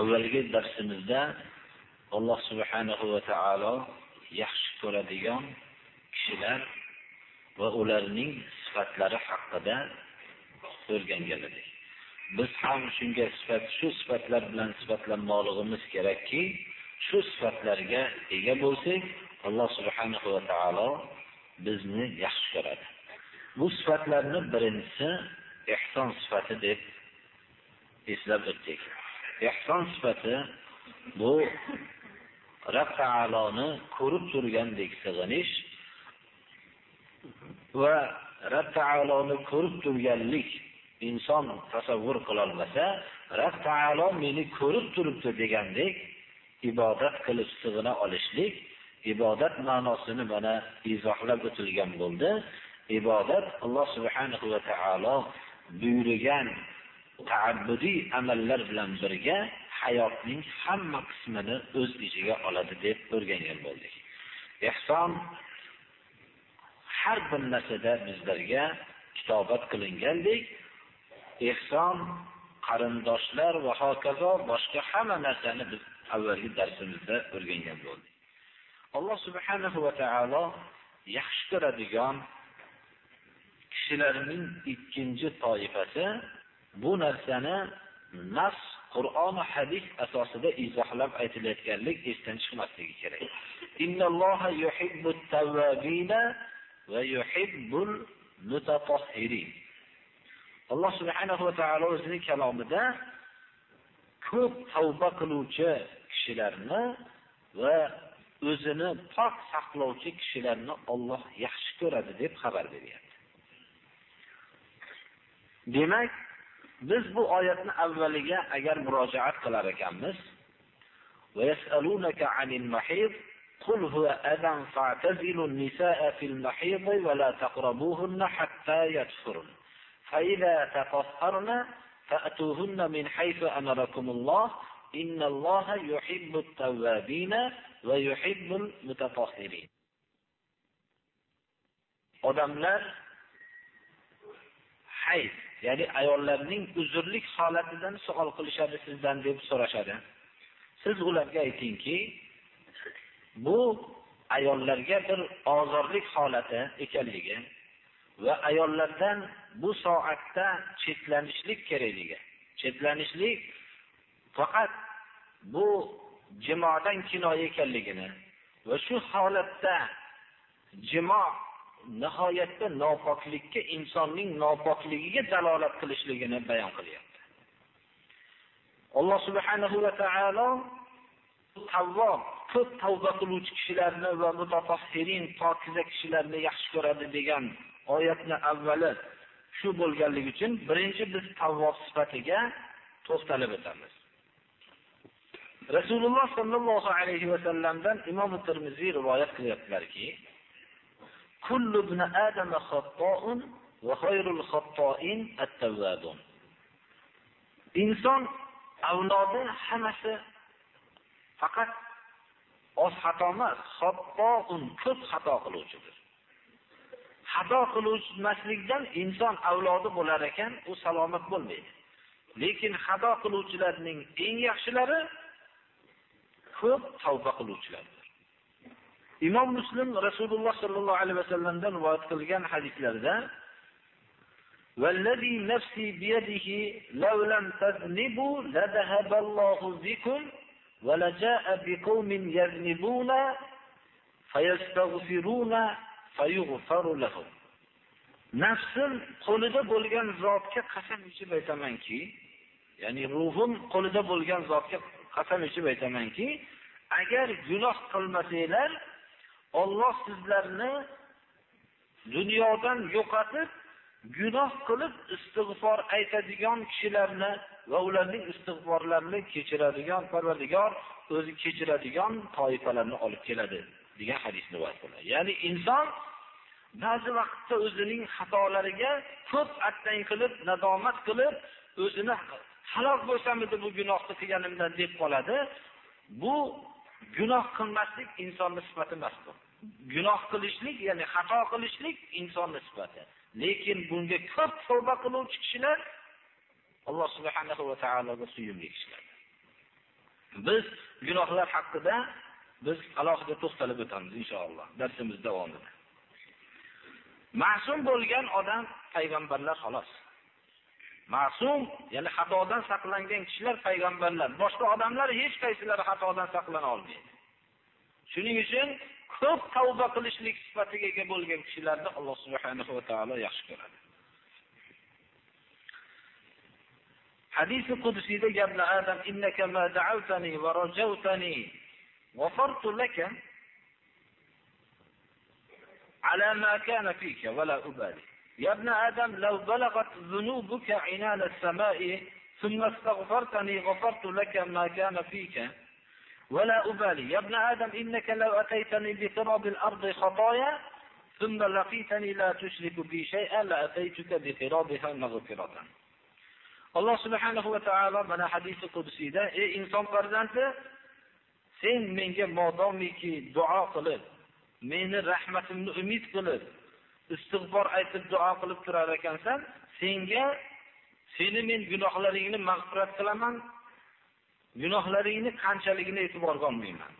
Avvalgi darsimizda alloh subhanahu va taolo yaxshi ko'radigan kishilar va ularning sifatlari haqida o'rgangan edik. Biz ham shunga sifat shu sifatlar bilan sifatlanmoqligimiz kerakki shu sifatlarga ega bo'lsak alloh subhanahu va taolo bizni yaxshi ko'radi. Bu sifatlarning birinchisi ihson sifati deb eslab o'tdik. Ehson sifati bu Rabb taoloni ko'rib turgandek sig'inish va Rabb taoloni ko'rib turganlik inson tasavvur qilolmasa, Rabb taolo meni ko'rib turibdi degandek ibodat qilib sig'ina olishlik, ibodat ma'nosini mana izohlab o'tilgan bo'ldi. Ibodat Alloh subhanahu va taolo buyurgan taabbudiy amallar bilan birga hayotning hamma qismini o'z ichiga oladi deb o'rgangan bo'ldik. Ehson har bir narsada bizlarga kitobat qilingandek, ehson qarindoshlar va hokazo boshqa hamma narsani biz avvalgi darsimizda o'rgangan bo'ldik. Alloh subhanahu va taolo yaxshi ko'radigan kishilarning ikkinchi toifasi bu narsani nas Qur'on va hadis asosida izohlab aytilayotganlik esdan chiqmasligi kerak. Innalloha yuhibbut tawwabina va yuhibbul mutatahhirin. Alloh subhanahu va taolo o'zining kalomida ko'p tavba qiluvchi kishilarni va o'zini pok saqlovchi kishilarni Alloh yaxshi ko'radi deb xabar beryapti. Demak, biz bu oyatni avvaliga agar murojaat qilar ekanmiz, va yasalunaka anil mahid قل هو أذى فاعتزلوا النساء في المحيض ولا تقربوهن حتى يطهرن فإذا تطهرن فأتوهن من حيث أمركم الله إن الله يحب التوابين ويحب المتطهرين odamlar hayz ya'ni ayollarning uzrlik holatidan savol qilishadi sizdan deb so'rashadi. Siz ularga aytingki bu ayollarga bir ozorlik holati ekanligi va ayollardan bu soatda chetlanishlik kerakligi. Chetlanishlik faqat bu jimodan kinoya ekanligini va shu holatda jimo nihoyatda nopoklikka insonning nopokligiga dalolat qilishligini bayon qilyapti. Alloh subhanahu va taolo tavvob ko'p tavba qiluvchi kishilarni va mutatahhirin pokiza kishilarni yaxshi ko'radi degan oyatni avvali shu bo'lganligi uchun birinchi biz tavvob sifatiga to'xtalib o'tamiz. Rasululloh sollallohu alayhi vasallamdan imom termiziy rivoyat qilyaptilarki Kullu ibn Adama khata'un va khayrul khata'in at-tawwabun. Inson avlodi hammasi faqat oz xato emas, xatta'un ko'p xato qiluvchidir. Xato qiluvchilikdan inson avlodi bo'lar ekan, u salomat bo'lmaydi. Lekin xato qiluvchilarning eng yaxshilari ko'p tavba qiluvchilardir. Imom Muslim Rasululloh sallallohu alayhi vasallamdan rivoyat qilgan hadislarda والذي نفسي بيده لو لم تذنبوا لذهب الله بكم ولجاء بقوم يذنبون فيستغفرون فيغفر لهم nafsim qo'lida bo'lgan zotga qasam ichib aytamanki ya'ni ruhim qo'lida bo'lgan zotga qasam ichib aytamanki agar gunoh qilmasanglar Alloh sizlarni dunyodan yo'qotib gunoh qilib istig'for aytadigan kishilarni va ularning istig'forlarini kechiradigan Parvardigor o'zi kechiradigan toifalarni olib keladi degan hadis rivoyat qilinadi. Ya'ni inson ba'zi vaqtda o'zining xatolariga ko'p attang qilib, nadomat qilib, o'zini halok bo'lsamidi bu gunohni qilganimdan deb qoladi. Bu gunoh qilmaslik insonning sifati emas bu. Gunoh qilishlik, ya'ni xato qilishlik insonning sifati. Lekin bunga ko'p tavba qiluvchi kishilar Alloh subhanahu va taologa suyumli kishilar. Biz gunohlar haqida biz alohida to'xtalib o'tamiz inshaalloh darsimiz davomida. Ma'sum bo'lgan odam payg'ambarlar xolos. Ma'sum, ya'ni xatodan saqlangan kishilar payg'ambarlar, boshqa odamlar hech qaysilari xatodan saqlana olmaydi. Shuning uchun ko'p tavba qilishlik sifatiga ega bo'lgan kishilarni Alloh subhanahu va taolo yaxshi ko'radi. Hadis-i gapni gaplar Adam innaka ma da'awtani va rajawtani ghafartu laka ala ma kana fika va la ubali. يا ابن آدم لو بلغت ذنوبك عنان السماء ثم استغفرتني غفرت لك ما كان فيك. ولا أبالي. يا ابن آدم إنك لو أتيتني بقراب الأرض خطايا ثم لقيتني لا تشرك بي شيئا لأتيتك بقرابها مغفرة. alloh subhanahu va taolo mana hadisi qudsiyda ey inson farzandi sen menga modomiki duo qilib meni rahmatimni umid qilib istig'for aytib duo qilib turar ekansan senga seni men gunohlaringni mag'firat qilaman gunohlaringni qanchaligini e'tiborga olmayman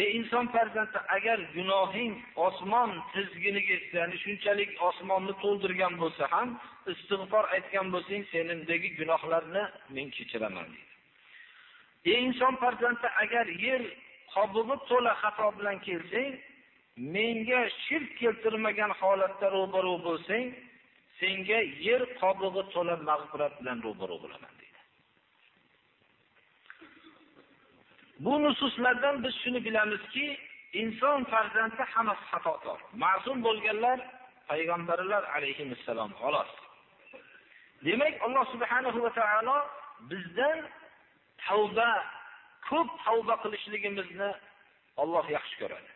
ey inson farzandi agar gunohing osmon tizginiga ya'ni shunchalik osmonni to'ldirgan bo'lsa ham istig'for aytgan bo'lsang senindagi gunohlarni men kechiraman deydi. Ey inson farzandi agar yer qobig'i to'la xato bilan kelsang menga shirk keltirmagan holatda ro'baro bo'lsang senga yer qobig'i to'la mag'firat bilan ro'baro bo'laman deydi. Bu nususlardan biz shuni bilamizki inson farzandi hammasi xatokor ma'sum bo'lganlar payg'ambarlar alayhissalom xolos. Demak alloh subhanahu va taolo bizdan tavba ko'p tavba qilishligimizni olloh yaxshi ko'radi.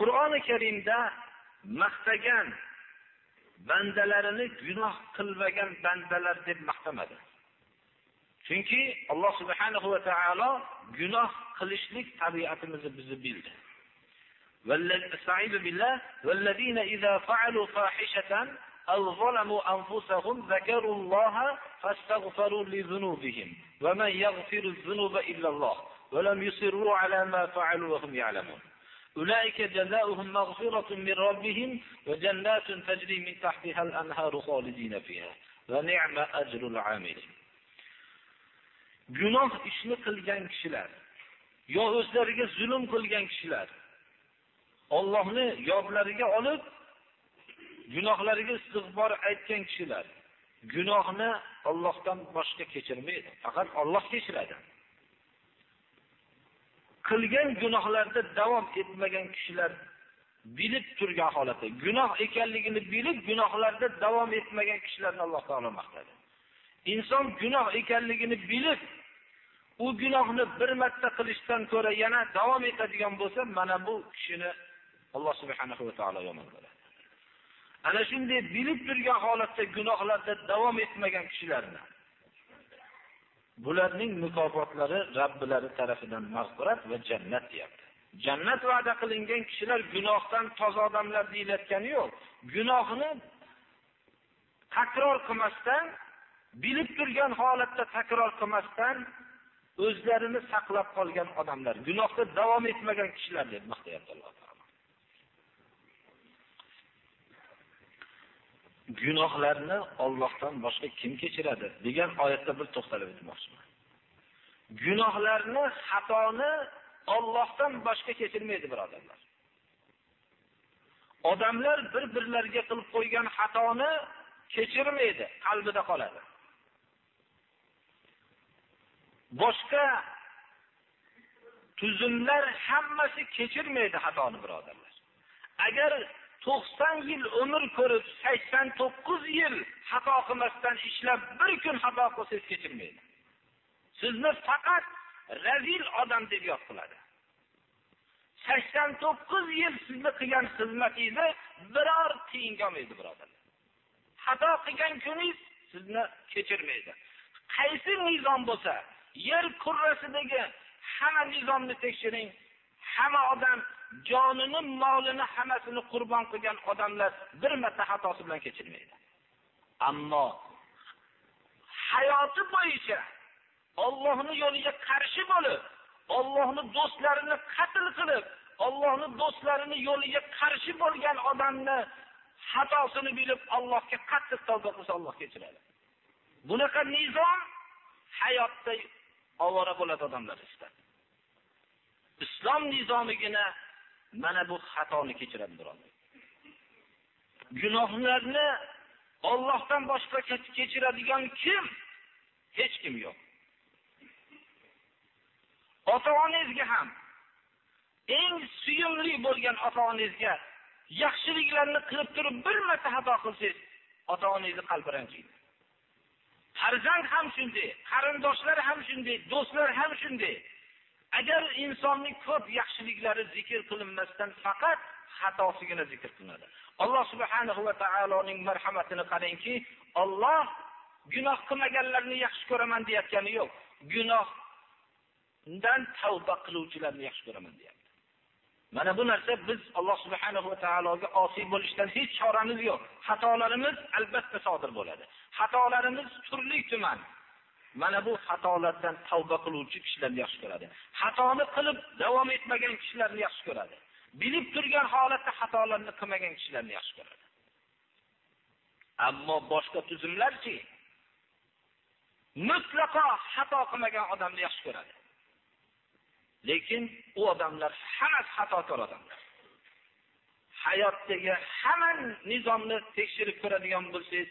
qur'oni karimda maqtagan bandalarini gunoh qilmagan bandalar deb maqtamadi chunki alloh subhanahu va taolo gunoh qilishlik tabiatimizni bizni bildi استعيذ بالله والذين إذا فعلوا فاحشة أو ظلموا أنفسهم ذكروا الله فاستغفروا لذنوبهم ومن يغفر الذنوب إلا الله ولم يصروا على ما فعلوا وهم يعلمون أولئك جزاؤهم مغفرة من ربهم وجنات تجري من تحتها الأنهار خالدين فيها ونعم أجر العاملين gunoh ishni qilgan kishilar yo o'zlariga zulm qilgan kishilar Allohni yoblariga olib gunohlariga istig'for aytgan kishilar gunohni Allohdan boshqa kechirmaydi faqat Alloh kechiradi Qilgan gunohlarda davom etmagan kishilar bilib turgan holatda. Gunoh ekanligini bilib gunohlarda davom etmagan kishilarni alloh taolo maqtadi inson gunoh ekanligini bilib u gunohni bir marta qilishdan ko'ra yana davom etadigan bo'lsa mana bu kishini alloh subhanahu va taolo yomon ko'radi ana shunday bilib turgan holatda gunohlarda davom etmagan kishilarni bularning mukofotlari Rabbilari tarafidan mag'firat va jannat deyapti. Jannat va'da qilingan kishilar gunohdan toza odamlar deyilayotgani yo'q. Gunohni takror qilmasdan, bilib turgan holatda takror qilmasdan o'zlarini saqlab qolgan odamlar, gunohda davom etmagan kishilar deb maqtayapti Alloh taolo. Gunohlarni Allohdan boshqa kim kechiradi degan oyatda bir to'xtalib o'tmoqchiman. Gunohlarni, xatoni Allohdan boshqa kechirmaydi birodarlar. Odamlar bir-birlariga qilib qo'ygan xatoni kechirmaydi, qalbida qoladi. Boshqa tuzumlar hammasi kechirmaydi xatoni birodarlar. Agar to'qson yil umr ko'rib sakson to'qqiz yil xato qilmasdan ishlab bir kun xato qilsangiz kechirmaydi. Sizni faqat razil odam deb yod qiladi. sakson to'qqiz yil sizni qilgan xizmatingizni biror tiyinga olmaydi birodarlar. Xato qilgan kuningiz sizni kechirmaydi. Qaysi nizom bo'lsa yer kurrasidagi hamma nizomni tekshiring hamma odam jonini molini hammasini qurbon qilgan odamlar bir marta xatosi bilan kechirmaydi. Ammo hayoti bo'yicha ollohni yo'liga qarshi bo'lib ollohni do'stlarini qatl qilib ollohni do'stlarini yo'liga qarshi bo'lgan odamni xatosini bilib allohga qattiq tavba qilsa olloh kechiradi. Bunaqa nizom hayotda ovora bo'ladi odamlar istadi islom nizomigina mana bu xatoni kechiradi birodar gunohlarni ollohdan boshqa kechiradigan kim? Hech kim yo'q. Ota onangizga ham eng suyumli bo'lgan ota onangizga yaxshiliklarni qilib turib bir marta xato qilsangiz ota onangizni qalbi ranjiydi. Farzand ham shunday qarindoshlar ham shunday do'stlar ham shunday. Agar insonning ko'p yaxshiliklari zikr qilinmasdan faqat xatosigina zikr qilinadi. Alloh subhanahu va taoloning marhamatini qarangki olloh gunoh qilmaganlarni yaxshi ko'raman deyayotgani yo'q. Gunohdan tavba qiluvchilarni yaxshi ko'raman deyapti. Mana bu narsa biz alloh subhanahu va taologa osiy bo'lishdan hech choramiz yo'q. Xatolarimiz albatta sodir bo'ladi. Xatolarimiz turli tuman mana bu xatolardan tavba qiluvchi kishilarni yaxshi ko'radi. Xatoni qilib davom etmagan kishilarni yaxshi ko'radi. Bilib turgan holatda xatolarni qilmagan kishilarni yaxshi ko'radi. Ammo boshqa tuzumlarchi mutlaqo xato qilmagan odamni yaxshi ko'radi. Lekin u odamlar hammasi xatokor odamlar. Hayotdagi hamma nizomni tekshirib ko'radigan bo'lsangiz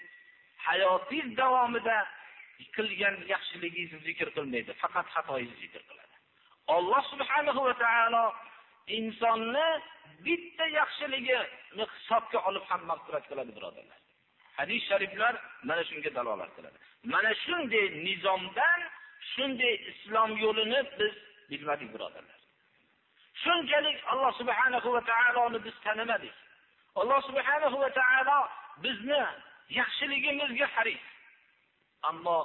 hayotingiz davomida qilgan yaxshiligingizni zikr qilmaydi faqat xatoyingizni zikr qiladi. Alloh subhanahu va taolo insonni bitta yaxshiligini hisobga olib ham mag'firat qiladi birodarlar. Hadis shariflar mana shunga dalolat qiladi. Mana shunday nizomdan shunday islom yo'lini biz bilmadik birodarlar. Shunchalik alloh subhanahu va taoloni biz tanimadik alloh subhanahu va taolo bizni yaxshiligimizga xarid ammo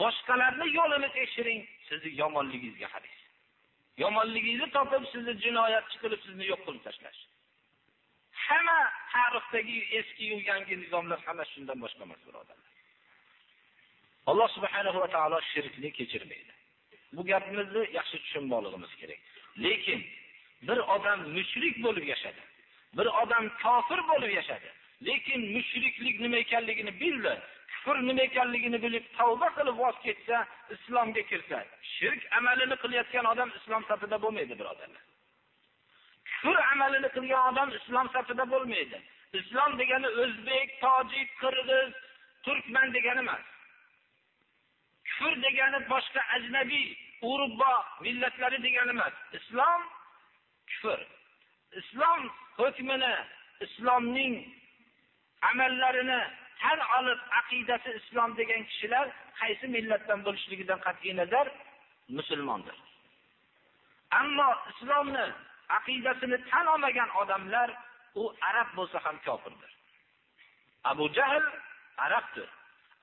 boshqalarni yo'lini tekshiring sizni yomonligingizga qarash. yomonligingizni topib sizni jinoyatchi qilib sizni yo'q qilib tashlash. Hamma tarixdagi eski yangi nizomlar hamma shundan boshqa emas birodarlar. Alloh subhanahu va taolo shirkni kechirmaydi. Bu gapimizni yaxshi tushunmoqligimiz kerak. Lekin bir odam mushrik bo'lib yashadi bir odam kofir bo'lib yashadi lekin mushriklik nima ekanligini bildi kufr nima ekanligini bilib tavba qilib voz kechsa islomga kirsa shirk amalini qilayotgan odam islom safida bo'lmaydi birodarlar. Kufr amalini qilgan odam islom safida bo'lmaydi. Islom degani o'zbek tojik qirg'iz turkman degani emas. Kufr degani boshqa ajnabiy urubbo millatlari degani emas. Islom kufr. Islom hukmini islomning amallarini tan olib aqidasi islom degan kishilar qaysi millatdan bo'lishligidan qat'iy nazar? Musulmondir. Ammo islomni aqidasini tan olmagan odamlar u arab bo'lsa ham kofirdir. Abu jahl arabdir.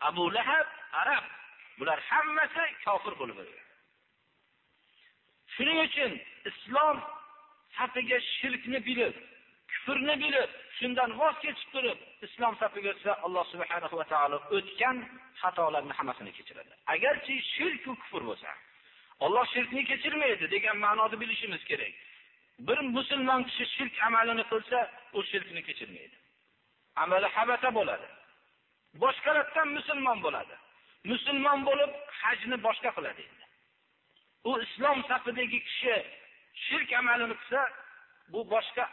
Abu lahab arab. Bular hammasi kofir bo'lib o'lgan. Shuning uchun islom safiga shirkni bilib kufrni bilib shundan voz kechib turib islom safiga o'tsa alloh subhanahu va taolo o'tgan xatolarni hammasini kechiradi. Agarchi shirku kufr bo'lsa olloh shirkni kechirmaydi degan ma'noni bilishimiz kerak. Bir musulmon kishi shirk amalini qilsa u shirkni kechirmaydi. Amali habata bo'ladi. Boshqalardan musulmon bo'ladi. Musulmon bo'lib hajni boshqa qiladi endi. U islom safidagi kishi shirk amalini qilsa bu boshqa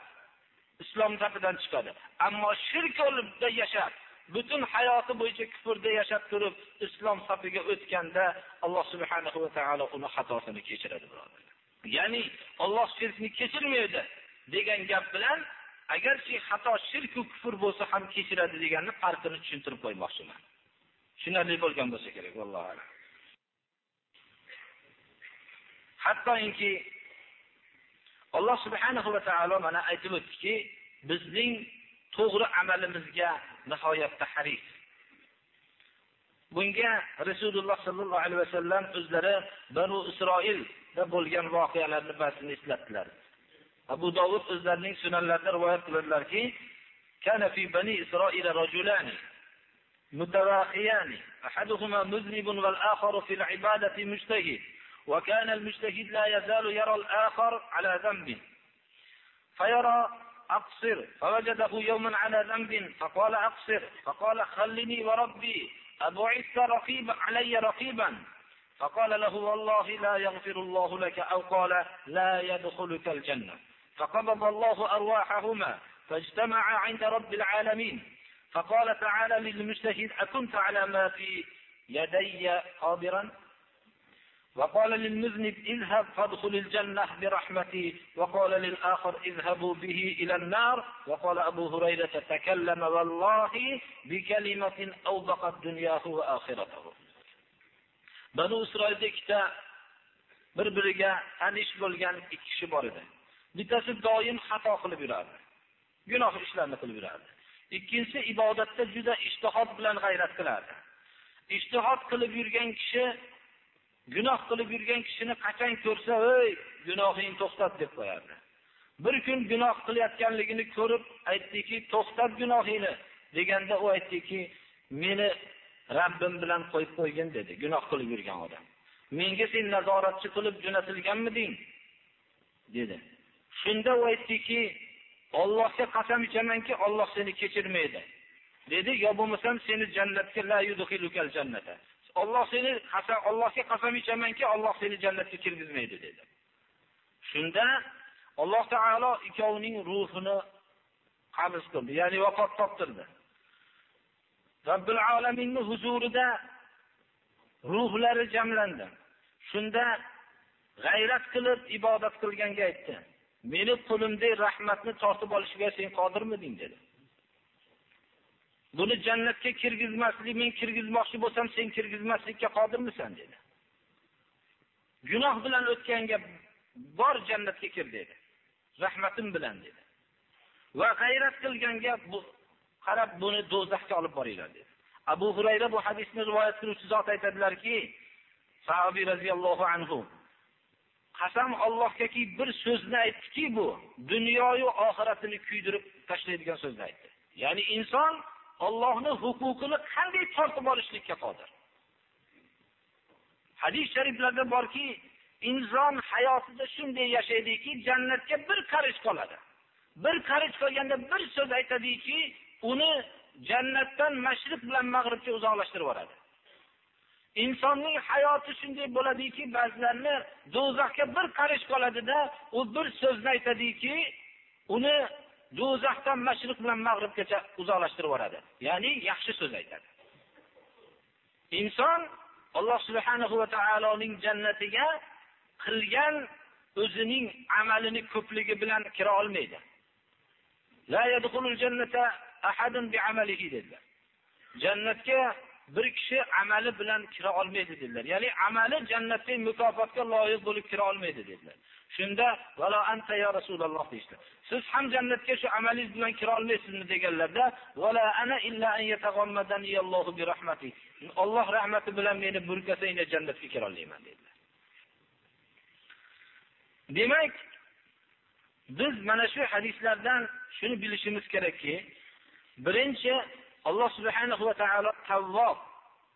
islom safidan chiqadi. Ammo shirk yo'lida yashab butun hayoti bo'yicha kufrda yashab turib islom safiga o'tganda alloh subhanahu va taolo uni xatosini kechiradi birodarlar. Ya'ni olloh shirkni kechirmaydi degan gap bilan agarchi xato shirku kufr bo'lsa ham kechiradi deganni farqini tushuntirib qo'ymoqchiman. Tushunarli bo'lgan bo'lsa kerak vallohu alam. Hattoki alloh subhanahu va taolo mana aytib o'tdiki bizning to'g'ri amalimizga nihoyatda haris bunga rasululloh sollallohu alayhi vasallam o'zlari banu isroilda bo'lgan voqealarni ba'zisini eslatdilar abu dovud o'zlarining sunanlarida rivoyat qiladilarki كان في بني إسرائيل رجلان متواخيان أحدهما مذنب والآخر في العبادة مجتهد وكان المجتهد لا يزال يرى الآخر على ذنب. فيرى أقصر فوجده يوما على ذنب فقال أقصر فقال خلني وربي أبعثت رقيبا علي رقيبا. فقال له والله لا يغفر الله لك أو قال لا يدخلك الجنة. فقبض الله أرواحهما فاجتمع عند رب العالمين. فقال تعالى للمجتهد أكنت على ما في يدي قادرا؟ وقال للمذنب اذهب فادخل الجنة برحمتي وقال للآخر اذهبوا به إلى النار وقال أبو هريرة تكلم والله بكلمة أوبقت دنياه وآخرته بنو إسرائيل ikkita bir biriga tanish bo'lgan ikki kishi bor edi bittasi doim xato qilib yurardi gunoh ishlarni qilib yurardi ikkinchisi ibodatda juda ishtihod bilan g'ayrat qilardi ishtihod qilib yurgan kishi gunoh qilib yurgan kishini qachon ko'rsa ey gunohingni to'xtat deb qo'yardi. Bir kun gunoh qilayotganligini ko'rib aytdiki to'xtat gunohingni deganda u aytdiki meni rabbim bilan qo'yib qo'ygin dedi gunoh qilib yurgan odam. Menga sen nazoratchi qilib jo'natilganmiding dedi. Shunda u aytdiki ollohga qasam ichamanki olloh seni kechirmaydi dedi. Yo bo'lmasam seni jannatga Alloh seni qasam Allohga qasam ichamanki Alloh seni jannatga kirgizmaydi dedi. Shunda alloh taolo ikkovining ruhini qabz qildi ya'ni vafot toptirdi. Robbil alaminning huzurida ruhlari jamlandi. Shunda g'ayrat qilib ibodat qilganga aytdi. Meni qo'limdagi rahmatni tortib olishga sen qodirmiding dedi. Buni jannatga kirgizmaslik men kirgizmoqchi bo'lsam sen kirgizmaslikka qodirmisan dedi. Gunoh bilan o'tganga bor jannatga kir dedi. Rahmatim bilan dedi. Va g'ayrat qilganga bu qarab buni do'zaxga olib boringlar dedi. Abu hurayra bu hadisni rivoyat qiluvchi zot aytadilarki sahobiy roziyallohu anhu qasam ollohgaki bir so'zni aytdiki bu dunyoyu oxiratini kuydirib tashlaydigan so'zni aytdi. Ya'ni inson Allohning huquqini qanday tortib olishlikka qodir? Hadis shariflarda borki inson hayotida shunday yashaydiki jannatga bir qarich qoladi. Bir qarich qolganda bir so'z aytadiki uni jannatdan mashriq bilan mag'ribga uzoqlashtirib yuboradi. Insonning hayoti shunday bo'ladiki ba'zilarni do'zaxga bir qarich qoladida u bir so'zni aytadiki uni do'zaxdan mashriq bilan mag'ribgacha uzoqlashtirib yuboradi. Ya'ni yaxshi so'z aytadi. Inson alloh subhanahu va taoloning jannatiga qilgan o'zining amalini ko'pligi bilan kira olmaydi. Dedilar. Jannatga bir kishi amali bilan kira olmaydi dedilar. Ya'ni amali jannatga mukofotga loyiq bo'lib kira olmaydi dedilar. Shunda valo anta ya rasululloh deydi. siz ham jannatga shu amalingiz bilan kira olmaysizmi? deganlarda vala ana illa an yataghammadani Allohu bi rahmati. Alloh rahmati bilan meni burkasanglar jannatga kira olmayman dedilar. Demak biz mana shu hadislardan shuni bilishimiz kerakki birinchi alloh subhanahu va taolo tavvob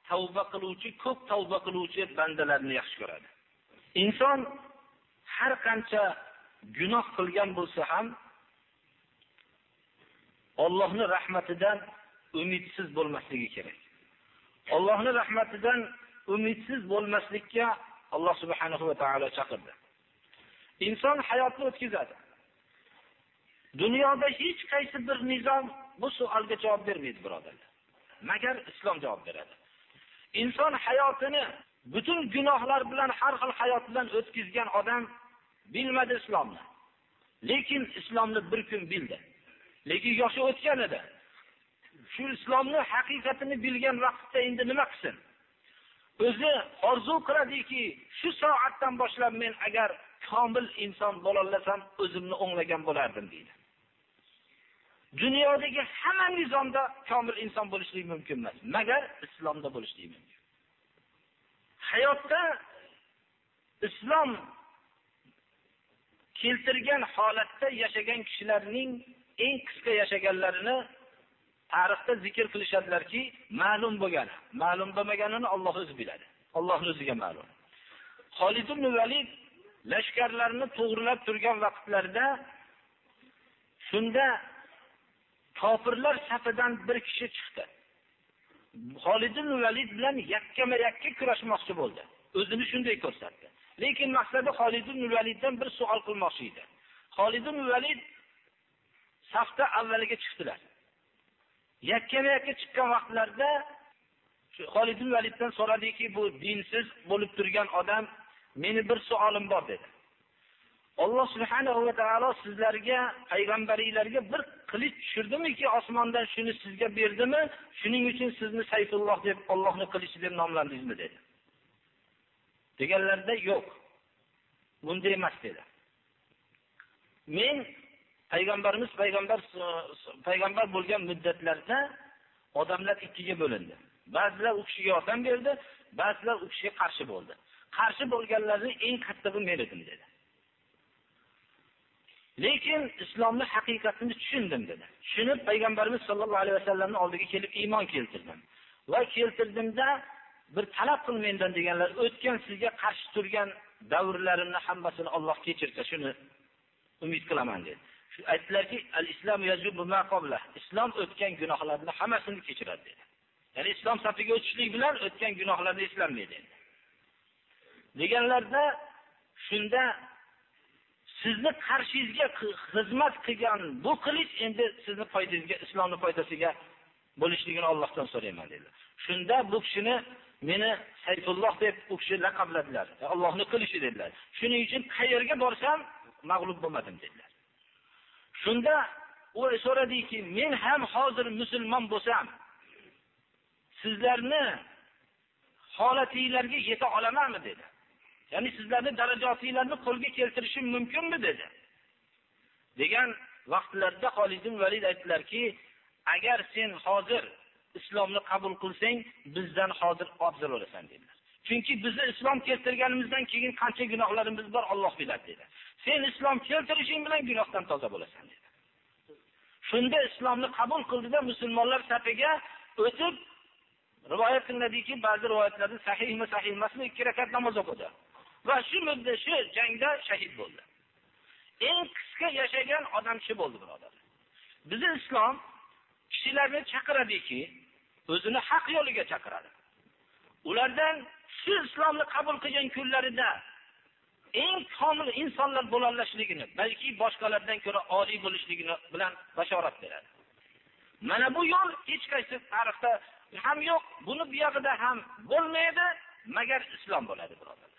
tavba qiluvchi ko'p tavba qiluvchi bandalarni yaxshi ko'radi. Inson har qancha gunoh qilgan bo'lsa ham ollohni rahmatidan umidsiz bo'lmasligi kerak. Ollohni rahmatidan umidsiz bo'lmaslikka alloh subhanahu va taolo chaqirdi. Inson hayotni o'tkazadi. Dunyoda hech qaysi bir nizom bu savolga javob bermaydi birodarlar magar islom javob beradi. Inson hayotini butun gunohlar bilan har xil hayot bilan o'tkazgan odam bilmadi islomni. Lekin islomni bir kun bildi. Lekin yoshi o'tgan edi. Shu islomni haqiqatini bilgan vaqtda endi nima qilsin? O'zi orzu qiladiki shu soatdan boshlab men agar komil inson bo'lolasam o'zimni o'nglagan bo'lardim deydi. Dunyodagi hamma nizomda komil inson bo'lishlik mumkin emas. Magar islomda bo'lishlik mumkin. Hayotda islom keltirgan holatda yashagan kishilarning eng qisqa yashaganlarini tarixda zikr qilishadilarki ma'lum bo'lgani ma'lum bo'lmaganini olloh o'zi biladi. Ollohni o'ziga ma'lum. Holid ibn valid lashkarlarni to'g'rilab turgan vaqtlarida shunda kofirlar safidan bir kishi chiqdi. Xolid ibn valid bilan yakkama yakka kurashmoqchi bo'ldi. O'zini shunday ko'rsatdi. Lekin maqsadi Xolid ibn validdan bir savol qilmoqchi edi. Xolid ibn valid safda avvaliga chiqdilar. Yakkama yakka chiqqan vaqtlarda Xolid ibn validdan so'radiki bu dinsiz bo'lib turgan odam meni bir savolim bor dedi. Alloh subhanahu va taolo sizlarga payg'ambaringlarga bir qilich tushirdimiki osmondan shuni sizga berdimi shuning uchun sizni sayfulloh deb ollohni qilichi deb nomlandingizmi dedi. Deganlarida yo'q bunday emas dedi. Men payg'ambarimiz payg'ambar payg'ambar bo'lgan muddatlarda odamlar ikkiga bo'lindi. Ba'zilar u kishiga yordam berdi ba'zilar u kishiga qarshi bo'ldi. Qarshi bo'lganlarni eng qattig'i men edim dedi. Lekin islomni haqiqatini tushundim dedi. Tushunib payg'ambarimiz sollallohu alayhi vasallamni oldiga kelib iymon keltirdim. Va keltirdimda bir talab qil mendan deganlar o'tgan sizga qarshi turgan davrlarimni hammasini olloh kechirsa shuni umid qilaman dedi. Shu aytdilarki al islom islom o'tgan gunohlarni hammasini kechiradi dedi. Ya'ni islom safiga o'tishlik bilan o'tgan gunohlarni eslanmaydi deganlarda shunda sizni qarshingizga xizmat qilgan bu qilich endi sizni foydangizga islomni foydasiga bo'lishligini Allohdan so'rayman dedilar shunda bu kishini meni sayfulloh deb u kishi laqabladilar. E, Allohning qilishi dedilar. Shuning uchun qayerga borsam mag'lub bo'lmadim dedilar. Shunda u so'radiki men ham hozir musulmon bo'lsam sizlarni holatinglarga yeta olamanmi dedi ya'ni sizlarni darajotinglarni qo'lga keltirishim mumkinmi dedi. Degan vaqtlarda Xolid Valid aytdilarki agar sen hozir islomni qabul qilsang bizdan hozir afzal bo'lasan dedilar. Chunki bizni islom keltirganimizdan keyin qancha gunohlarimiz bor Alloh biladi dedi. Sen islom keltirishing bilan gunohdan toza bo'lasan dedi. Shunda islomni qabul qildida musulmonlar safiga o'tib rivoyat qilinadiki ba'zi rivoyatlarda sahihmi sahih emasmi ikki rakat namoz o'qidi. Va shu mudda shu jangda shahid bo'ldi. Eng qisqa yashagan odam shu bo'ldi birodarlar bizni islom kishilarni chaqiradiki o'zini haq yo'liga chaqiradi. Ulardan shu islomni qabul qilgan kunlarida eng komil insonlar bo'lolishligini balki boshqalardan ko'ra oliy bo'lishligini bilan bashorat beradi. Mana bu yo'l hech qaysi tarixda ham yo'q buni buyog'ida ham bo'lmaydi magar islom bo'ladi birodarlar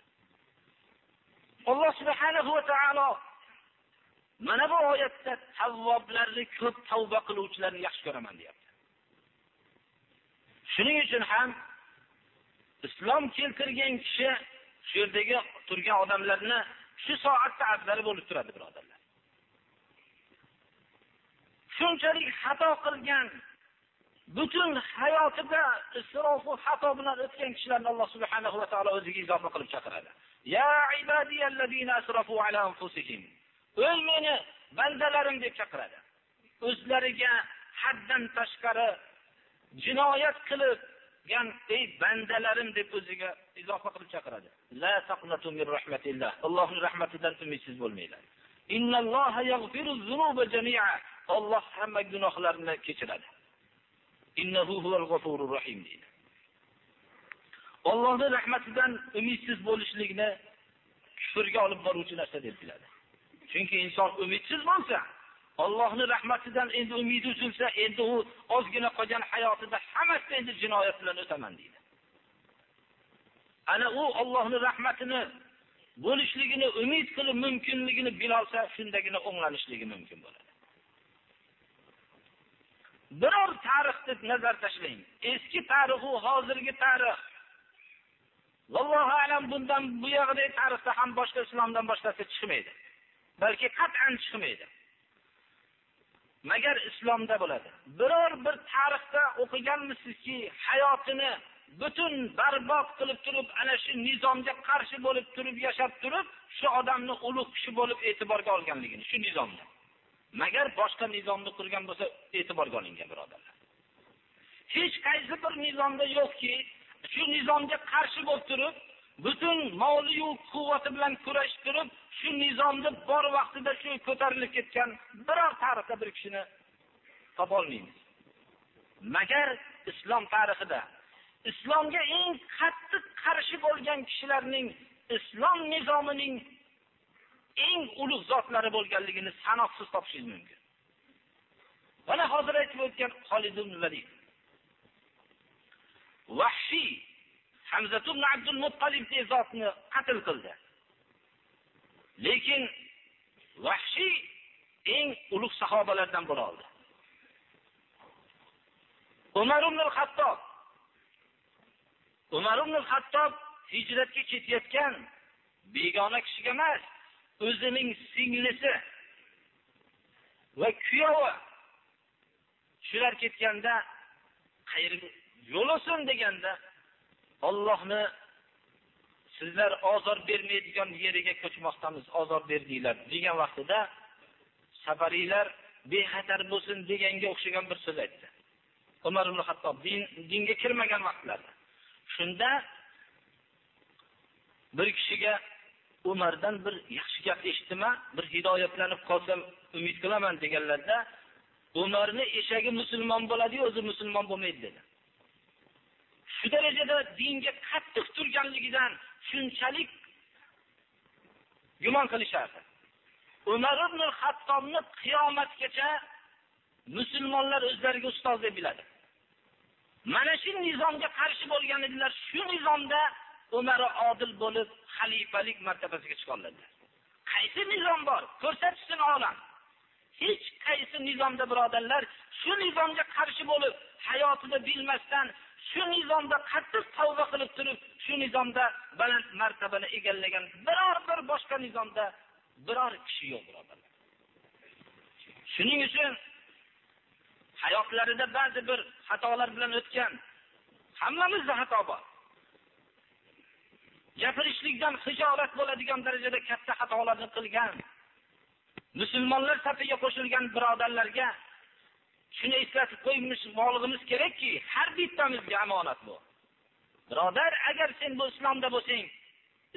alloh subhanahu va taolo mana bu oyatda tavvoblarni ko'p tavba qiluvchilarni yaxshi ko'raman deyapti. Shuning uchun ham islom keltirgan kishi shu yerdagi turgan odamlarni shu soatda afzali bo'lib turadi birodarlar. Shunchalik xato qilgan butun hayotida isrofu xato bilan o'tgan kishilarni alloh subhanahu va taolo o'ziga izofa qilib chaqiradi. Ya asrafu ala anfusihim. Ey meni bandalarim deb chaqiradi. O'zlariga haddan tashqari jinoyat qilib ey bandalarim deb o'ziga izofa qilib chaqiradi. La taqnatu min rahmatillah. Allohning rahmatidan umidsiz bo'lmanglar. Olloh hamma gunohlarni kechiradi. Innahu huval gafurur rahim Allohning rahmatidan umidsiz bo'lishlikni kufrga olib boruvchi narsa deb biladi. Chunki inson umidsiz bo'lsa Allohning rahmatidan endi umidi uzilsa endi u ozgina qolgan hayotida hammasini endi jinoyat bilan o'taman deydi. Ana u Allohning rahmatini bo'lishligini umid qilib mumkinligini bilolsa shundagina o'nglanishligi mumkin bo'ladi. Biror tarixni nazar tashlang. Eski tarix u hozirgi tarix. Vallohu alam bundan bu yog'idagi tarixda ham boshqa islomdan boshqasi chiqmaydi. Balki qat'an chiqmaydi. Magar islomda bo'ladi. Biror bir tarixda o'qiganmisizki hayotini butun barbod qilib turib ana shu nizomga qarshi bo'lib turib yashab turib shu odamni ulug' kishi bo'lib e'tiborga olganligini shu nizomda. Magar boshqa nizomni qurgan bo'lsa e'tiborga olingan birodarlar. Hech qaysi bir nizomda yo'qki shu nizomga qarshi bo'lib turib butun moliyu quvvati bilan kurashib turib shu nizomni bor vaqtida shu ko'tarilib ketgan biror tarixda bir kishini topolmaymiz magar islom tarixida islomga eng qattiq qarshi bo'lgan kishilarning islom nizomining eng ulug' zotlari bo'lganligini sanoqsiz topishingiz mumkin. Mana hozir aytib o'tgan Xolid Valid. Vahshiy hamzat ibn Abdul Muttalib zotni qatl qildi. Lekin Vahshiy eng ulug' sahobalardan bo'la oldi. Umar ibn al-Hattob Umar ibn al-Hattob hijratga ketayotgan begona kishiga emas, o'zining singlisi va kuyovi shular ketganda qayerga yo'l olsin deganda Allohni sizlar ozor bermaydigan yeriga ko'chmoqdamiz, ozor berdinglar degan vaqtida safaringlar bexatar bo'lsin deganga o'xshagan bir so'z aytdi. Umar ibn Hattob din, dinga kirmagan vaqtlarda. Shunda bir kishiga Umardan bir yaxshi gap eshitdimmi, bir hidoyatlanib qolsam umid qilaman deganlarda Umarni eshagi musulmon bo'ladi, o'zi musulmon bo'lmaydi dedi. Shu darajada dinga qattiq turganligidan shunchalik gumon qilishardi. Umar ibn hattobni qiyomatgacha musulmonlar o'zlariga ustoz deb biladi. Mana shu nizomga qarshi bo'lgan edilar. Shu nizomda umar odil bo'lib xalifalik martabasiga chiqoldilar qaysi nizom bor? Ko'rsatishsin olam. Hech qaysi nizomda birodarlar shu nizomga qarshi bo'lib hayotida bilmasdan shu nizomda qattiq tavba qilib turib shu nizomda baland martabani egallagan biror bir boshqa nizomda biror kishi yo'q birodarlar shuning uchun hayotlarida ba'zi bir xatolar bilan o'tgan hammamizda xato bor. Gapirishlikdan hijolat bo'ladigan darajada katta xatolarni qilgan musulmonlar safiga qo'shilgan birodarlarga shuni eslatib qo'ymoqligimiz kerakki har bittamizga omonat bu birodar agar sen bu islomda bo'lsang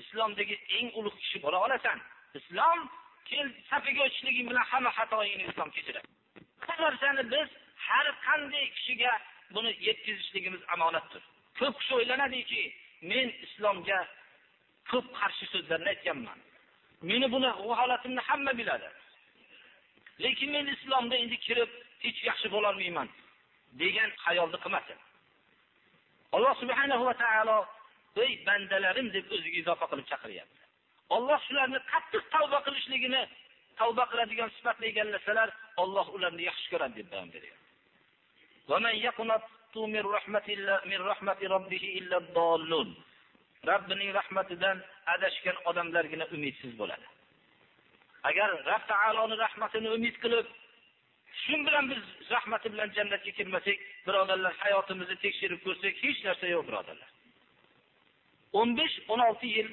islomdagi eng ulug' kishi bo'la olasan. Islom kel safiga o'tishliging bilan hamma xatoingni islom kechiradi. Bu narsani biz har qanday kishiga buni yetkazishligimiz omonatdir ko'p kishi o'ylanadiki men islomga ko'p qarshi so'zlarni aytganman. Meni buni holatimni hamma biladi. Lekin men islomda endi kirib hech yaxshi bo'lolmayman degan xayolni qilmasin. Alloh subhanahu va taolo ey bandalarim deb o'ziga izofa qilib chaqiryapti. Olloh shularni qattiq tavba qilishligini tavba qiladigan sifatni egallasalar olloh ularni yaxshi ko'radi deb davom beryapti. Robbining rahmatidan adashgan odamlargina umidsiz bo'ladi. Agar rob taoloni rahmatini umid qilib shu bilan biz rahmati bilan jannatga kirmasak birodarlar hayotimizni tekshirib ko'rsak hech narsa yo'q birodarlar. o'n besh o'n olti yil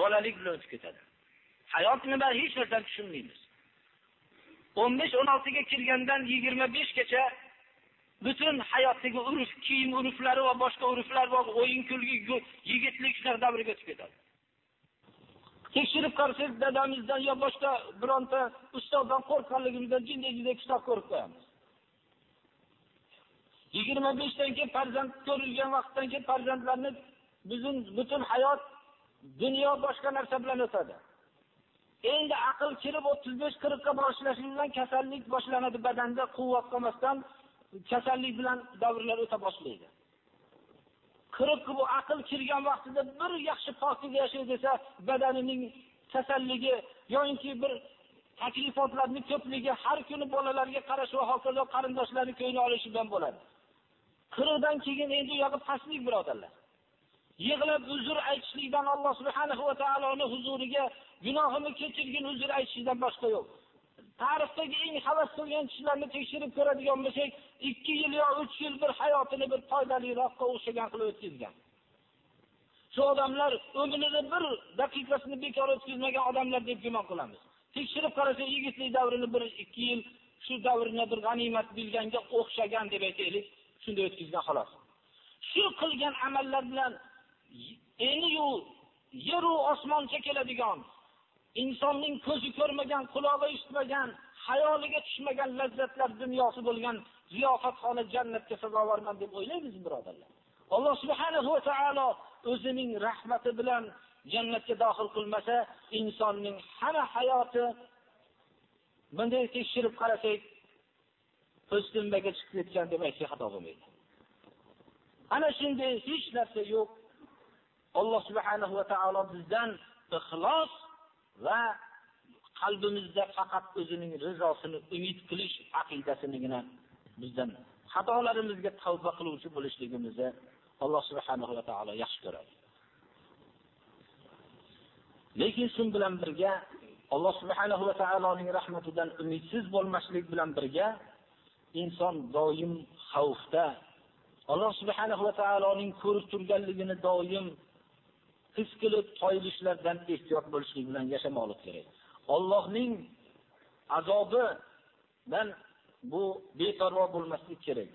bolalik bilan o'tib ketadi. Hayot nima hech narsani tushunmaymiz. o'n besh o'n oltiga kirgandan yigirma beshgacha butun hayotdagi urf kiyim urflari va boshqa urflar va o'yin kulgi yigitlik shunaqa davriga o'tib ketadi. Tekshirib qarasak dadamizdan yo boshqa bironta ustozdan qo'rqqanligimizdan jinday jinday kitob ko'rib qo'yamiz yigirma beshdan keyin farzand ko'rilgan vaqtdan keyin farzandlarni bizning butun hayot dunyo boshqa narsa bilan o'tadi. Endi aql kirib o'ttiz besh qirqqa boshlashlik bilan kasallik boshlanadi badanda quvvat qolmasdan kasallik bilan davrlar o'ta boshlaydi. Qirq bu aql kirgan vaqtida bir yaxshi pokiza yashay desa badanining kasalligi yoinki bir taklifotlarni ko'pligi har kuni bolalarga qarash va hokazo qarindoshlarni ko'ngli olishi bilan bo'ladi. Qirqdan keyin endi u yog'i pastlik birodarlar. Yig'lab uzr aytishlikdan Alloh subhanahu va taoloning huzuriga gunohimni kechirgin uzr aytishlikdan boshqa yo'q. tarixdagi eng havas qilgan kishilarni tekshirib ko'radigan bo'lsak, ikki yil yo uch yil bir hayotini bir foydaliroqqa o'xshagan qilib o'tkazgan. Shu odamlar o'zini bir daqiqasini bekor o'tkazmagan odamlar deb gumon qilamiz. Tekshirib qarasa yigitlik davrini bir 2 yil shu davrni bir g'animat bilganga o'xshagan deb aytaylik, shunday o'tkazgan xolos. Shu qilgan amallar bilan endiyu yeru osmoncha keladigan insonning ko'zi ko'rmagan, qulog'i eshitmagan, hayoliga tushmagan lazzatlar dunyosi bo'lgan ziyofatxona jannatga sazovorman deb o'ylaymizmi birodarlar. Alloh subhanahu va taolo o'zining rahmati bilan jannatga daxil qilmasa, insonning hamma hayoti bunday tekshirib qarasak, po'stinbaga chiqib ketgan deb aytsak xato bo'lmaydi. Ana shunday hech narsa yo'q. Alloh subhanahu va taolo bizdan ixlos va qalbimizda faqat o'zining rizosini umid qilish aqidasinigina bizdan xatolarimizga tavba qiluvchi bo'lishligimizni Alloh subhanahu va taolo yaxshi ko'radi. Lekin shun bilan birga Alloh subhanahu va taoloning rahmatidan umidsiz bo'lmaslik bilan birga inson doim xavfda Alloh subhanahu va taoloning ko'rib turganligini doim his qilib toyilishlardan ehtiyot bo'lishlik bilan yashamoqlik kerak. Allohning azobidan bu beparvo bo'lmaslik kerak.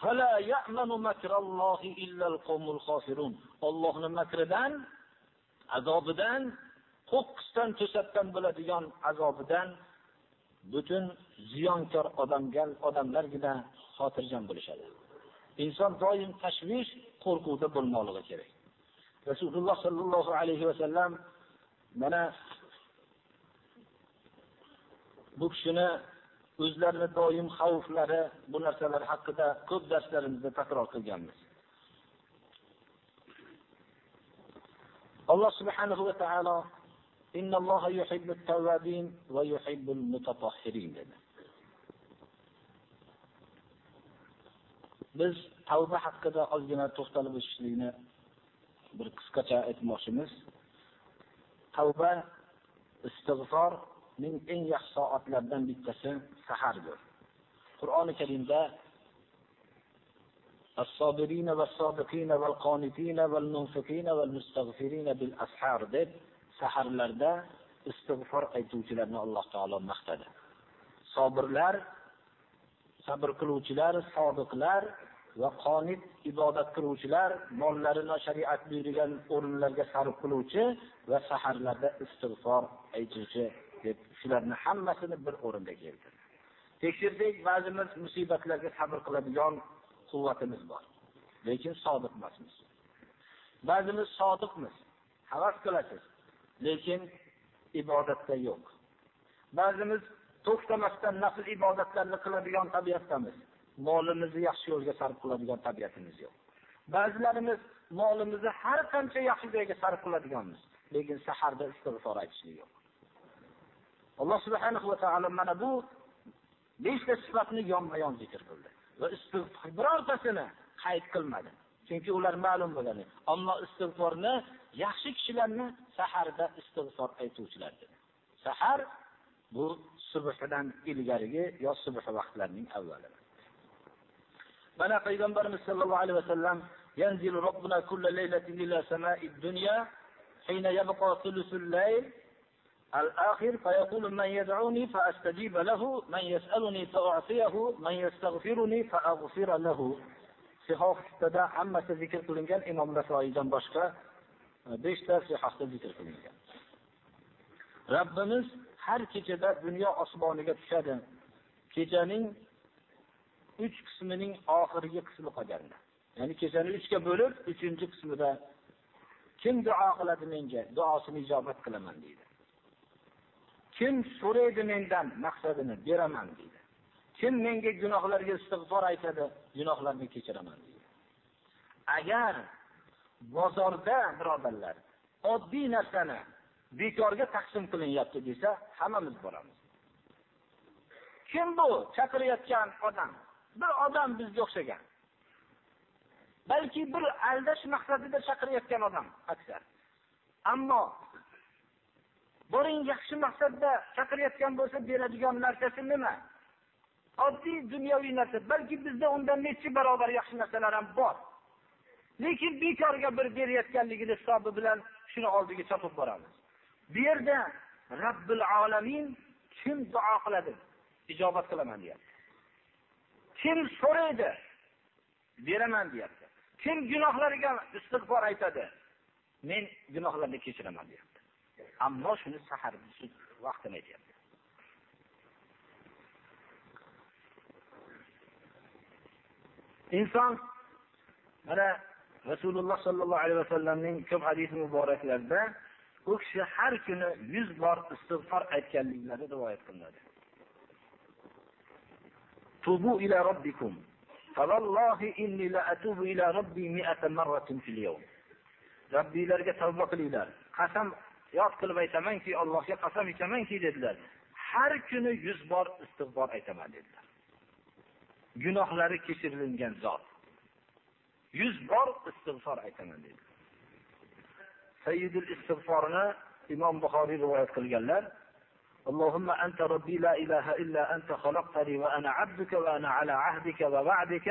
Fala ya'manu makrallohi illa al-qawmul khasirun. Allohning makridan, azobidan, qo'qqisdan to'satdan bo'ladigan azobidan butun ziyonkor odamga odamlargina xotirjam bo'lishadi. Inson doim tashvish, qo'rquvda bo'lmoqligi kerak. rasululloh sollallohu alayhi vasallam mana bu kishini o'zlarini doim xavflari bu narsalar haqida ko'p darslarimizda takror qilganmiz alloh subhanahu va taolo innalloha yuhibbut tawwabin va yuhibbul mutatahhirin dedi biz tavba haqida ozgina to'xtalib o'tishlikni bir qisqacha aytmoqchimiz. Tavba istig'forning eng yaxshi soatlaridan bittasi sahardir. Qur'oni Karimda الصابرين والصادقين والقانتين والمنفقين والمستغفرين بالأسحار deb saharlarda istig'for aytuvchilarni Alloh taolo maqtadi. Sobirlar, sabr qiluvchilar, sodiqlar va qonit ibodat qiluvchilar, mollarini shariat buyurgan o'rinlarga sarf qiluvchi va saharlarda istig'for aytuvchi deb shularni hammasini bir o'rinda keltirdi. tekshirdik ba'zimiz musibatlarga sabr qiladigan quvvatimiz bor, lekin sodiq emasmiz. Ba'zimiz sodiqmiz, havas qilasiz, lekin ibodatda yo'q. Ba'zimiz to'xtamasdan nafl ibodatlarni qiladigan tabiatdamiz. molimizni yaxshi yo'lga sarf qiladigan tabiatimiz yo'q. Ba'zilarimiz molimizni har qancha yaxshi joyga sarf qiladiganmiz, lekin saharda istig'for aytishlik yo'q. Alloh subhanahu va taolo mana bu beshta sifatni yonma-yon zikr qildi va istig'for birortasini qayd qilmadi. Chunki ular ma'lum bo'ladi. Alloh istig'forni yaxshi kishilarni saharda istig'for aytuvchilar dedi. Sahar bu subhdan ilgarigi yo subh vaqtlarining avvali. Mana payg'ambarimiz sollallohu alayhi va sallam yanzilu robbuna kulla laylatin ila sama'id dunya hina yabqa thuluthul layl الآخر فيقول من يدعوني فأستجيب له من يسألني فأعطيه من يستغفرني فأغفر له sihoh kitobda hammasi zikr qilingan imom nasoiydan boshqa beshta sihohda zikr qilingan Rabbimiz har kechada dunyo osmoniga tushadi kechaning uch qismining oxirgi qismi qolganda. Ya'ni kechani uchga bo'lib, uchinchi qismida kim duo qiladi menga, duosini ijobat qilaman deydi. Kim so'raydi mendan maqsadini beraman deydi. Kim menga gunohlarga istig'for aytadi, gunohlarni kechiraman deydi. Agar bozorda birodarlar oddiy narsani bekorga taqsim qilinyapti desa, hammamiz boramiz. Kim bu chaqirayotgan odam? Bir odam bizga o'xshagan. balki bir aldash maqsadida chaqirayotgan odam aksar. Ammo boring yaxshi maqsadda chaqirayotgan bo'lsa beradigan narsasi nima? Oddiy dunyoviy narsa, balki bizda undan necha barobar yaxshi narsalar ham bor. Lekin bekorga bir berayotganligini hisobi bilan shuni oldiga chopib boramiz. Bu yerda Robbil olamin kim duo qiladi? Ijobat qilaman deyapti. Kim so'raydi? Beraman deyapti. Kim gunohlariga istig'for aytadi? Men gunohlarni kechiraman deyapti. Ammo shuni sahar vaqtini aytyapti. Inson mana Rasululloh sollallohu alayhi vasallamning ko'p hadis muboraklarida u kishi har kuni 100 bor istig'for aytganliklari rivoyat qilinadi. Tubu ila robbikum Favallohi inni la atubu ila robbi mi'ata marratin fil yawm. Robbilarga tavba qilinglar. Qasam yod qilib aytamanki, Allohga qasam ichamanki dedilar. Har kuni 100 bor istig'for aytaman dedilar. Gunohlari kechirilgan zot. 100 bor istig'for aytaman dedi. Sayyidul istig'forni Imom Buxoriy rivoyat qilganlar. اللهم أنت ربي لا إله إلا أنت خلقتني وأنا عبدك وأنا على عهدك ووعدك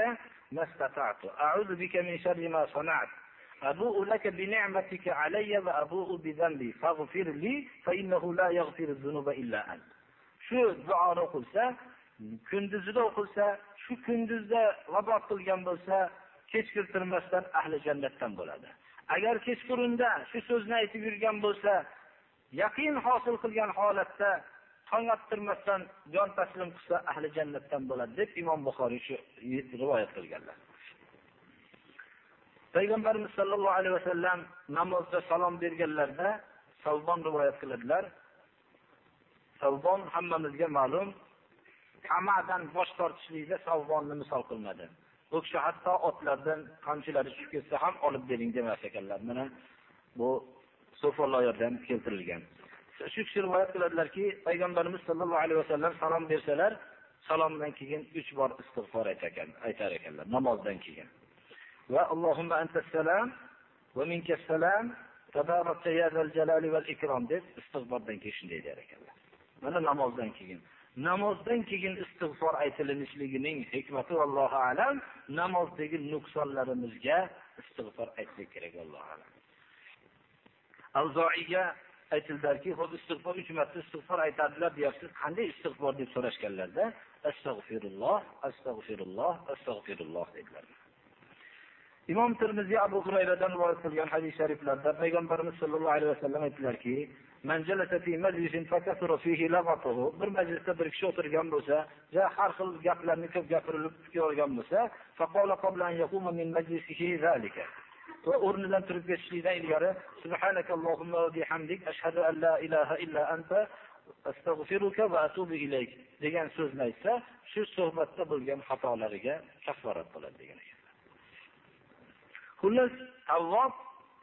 ما استطعت أعوذ بك من شر ما صنعت أبوء لك بنعمتك علي وأبوء بذنبي فاغفر لي فإنه لا يغفر الذنوب إلا أنت shu duoni o'qilsa kunduzida o'qilsa shu kunduzda vabot qilgan bo'lsa kechkirtirmasdan ahli jannatdan bo'ladi agar kechqurunda shu so'zni aytib yurgan bo'lsa yaqin hosil qilgan holatda tong ottirmasdan jon taslim qilsa ahli jannatdan bo'ladi deb imom buxoriy shu rivoyat qilganlar payg'ambarimiz sollallohu alayhi vasallam namozda salom berganlarida savbon rivoyat qiladilar. Savbon hammamizga ma'lum. Kamadan bosh tortishlikda savbonni misol qilmadi. Bu kishi hatto otlardan qamchilari tushib ketsa ham olib bering demas ekanlar. Mana bu so'folloyardan keltirilgan. Shu kishi rivoyat qiladilarki payg'ambarimiz sollallohu alayhi vasallam salom bersalar salomdan keyin uch bor istig'for aytar aytar ekanlar namozdan keyin. Va allohumma antassalam va minkassalam tabarakta ya zal jalali val ikrom deb istig'fordan keyin shunday der ekanlar. Mana namozdan keyin. Namozdan keyin istig'for aytilinishligining hikmati vallohu alam. Namozdagi nuqsonlarimizga istig'for aytsak kerak allohu alam. Avzoiyga aytildilarki hop istig'for uch marta istig'for aytadilar deyapsiz. Qanday istig'for? deb so'rashganlarda astag'firulloh astag'firulloh astag'firulloh dedilar. Imom termiziy abu hurayradan rivoyat qilgan hadis shariflarda payg'ambarimiz sollallohu alayhi vasallam aytdilarki bir majlisda bir kishi o'tirgan bo'lsa har xil gaplarni ko'p gapirilib kelgan bo'lsa va o'rnidan turib ketishlikdan ilgari ashhadu an la ilaha illa anta astag'firuka va atubu ilayk. degan so'zni aytsa shu suhbatda bo'lgan xatolariga kafforat bo'ladi degan ekan. Xullas tavvob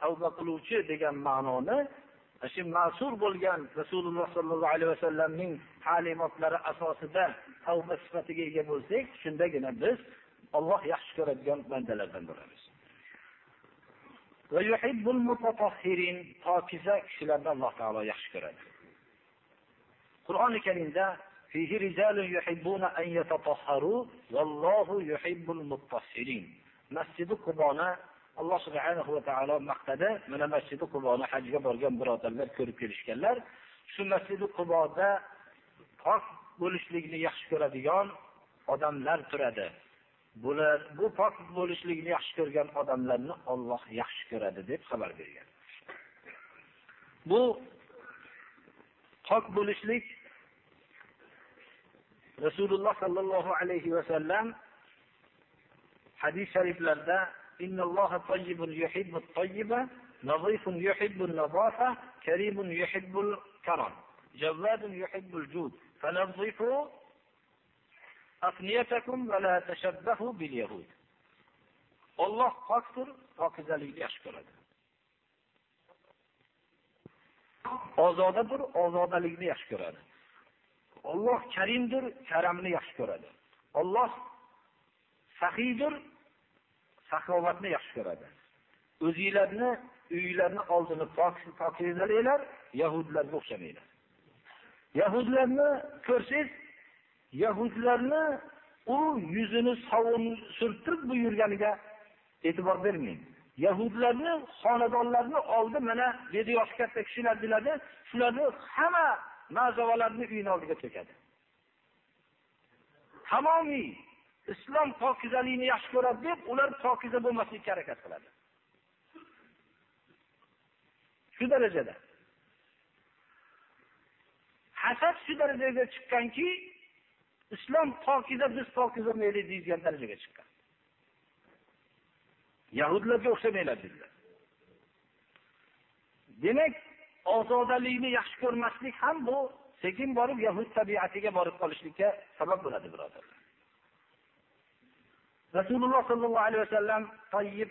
tavba qiluvchi degan ma'noni shu ma'sur bo'lgan rasululloh sollallohu alayhi vasallamning ta'limotlari asosida tavba sifatiga ega bo'lsak shundagina biz olloh yaxshi ko'radigan bandalardan bo'lamiz va yuhibbul mutatahhirin pokiza kishilarni Alloh taolo yaxshi ko'radi. Qur'oni Karimda fihi rijalun yuhibbuna an yatatahharu vallohu yuhibbul mutahhirin. Masjid Quboni Alloh subhanahu va taolo maqtadi. Mana Masjid Quboni hajga borgan birodarlar ko'rib kelishganlar. Shu Masjid Quboda pok bo'lishlikni yaxshi ko'radigan odamlar turadi. bular bu pok bo'lishlikni yaxshi ko'rgan odamlarni Alloh yaxshi ko'radi deb xabar bergan. Bu pok bo'lishlik Rasululloh sallallohu alayhi va sallam hadis shariflarda innalloha tayyibun yuhibbut tayyiba nazifun yuhibbun nazafa karimun yuhibbul karam jawadun yuhibbul jud fanadhifu afniyatakum va la tashabbahu bil yahud. Alloh pokdir, pokizalikni yaxshi ko'radi. ozodadir, ozodalikni yaxshi ko'radi. Alloh karimdir, karamni yaxshi ko'radi. Alloh saxiydir, saxovatni yaxshi ko'radi. O'zingizlarni uylarni oldini pokizalanglar, yahudlarga o'xshamanglar. Yahudlarni ko'rsangiz, yahudlarni u yuzini sovun surtib bu yurganiga e'tibor bermang. Yahudlarni xonadonlarni oldi mana dedi yosh katta kishilar biladi, shularni hamma mazavalarni uyini oldiga to'kadi. Tamomiy islom pokizalikni yaxshi ko'radi deb, ular pokiza bo'lmaslikka harakat qiladi. Shu darajada. Hasad shu darajaga chiqqanki, islom pokiza biz pokiza mayli deydigan darajaga chiqqan. Yahudlarga o'xshamanglar dedilar. Demak, ozodalikni yaxshi ko'rmaslik ham bu sekin borib yahud tabiatiga borib qolishlikka sabab bo'ladi, birodarlar. Rasululloh sollallohu alayhi vasallam tayyib,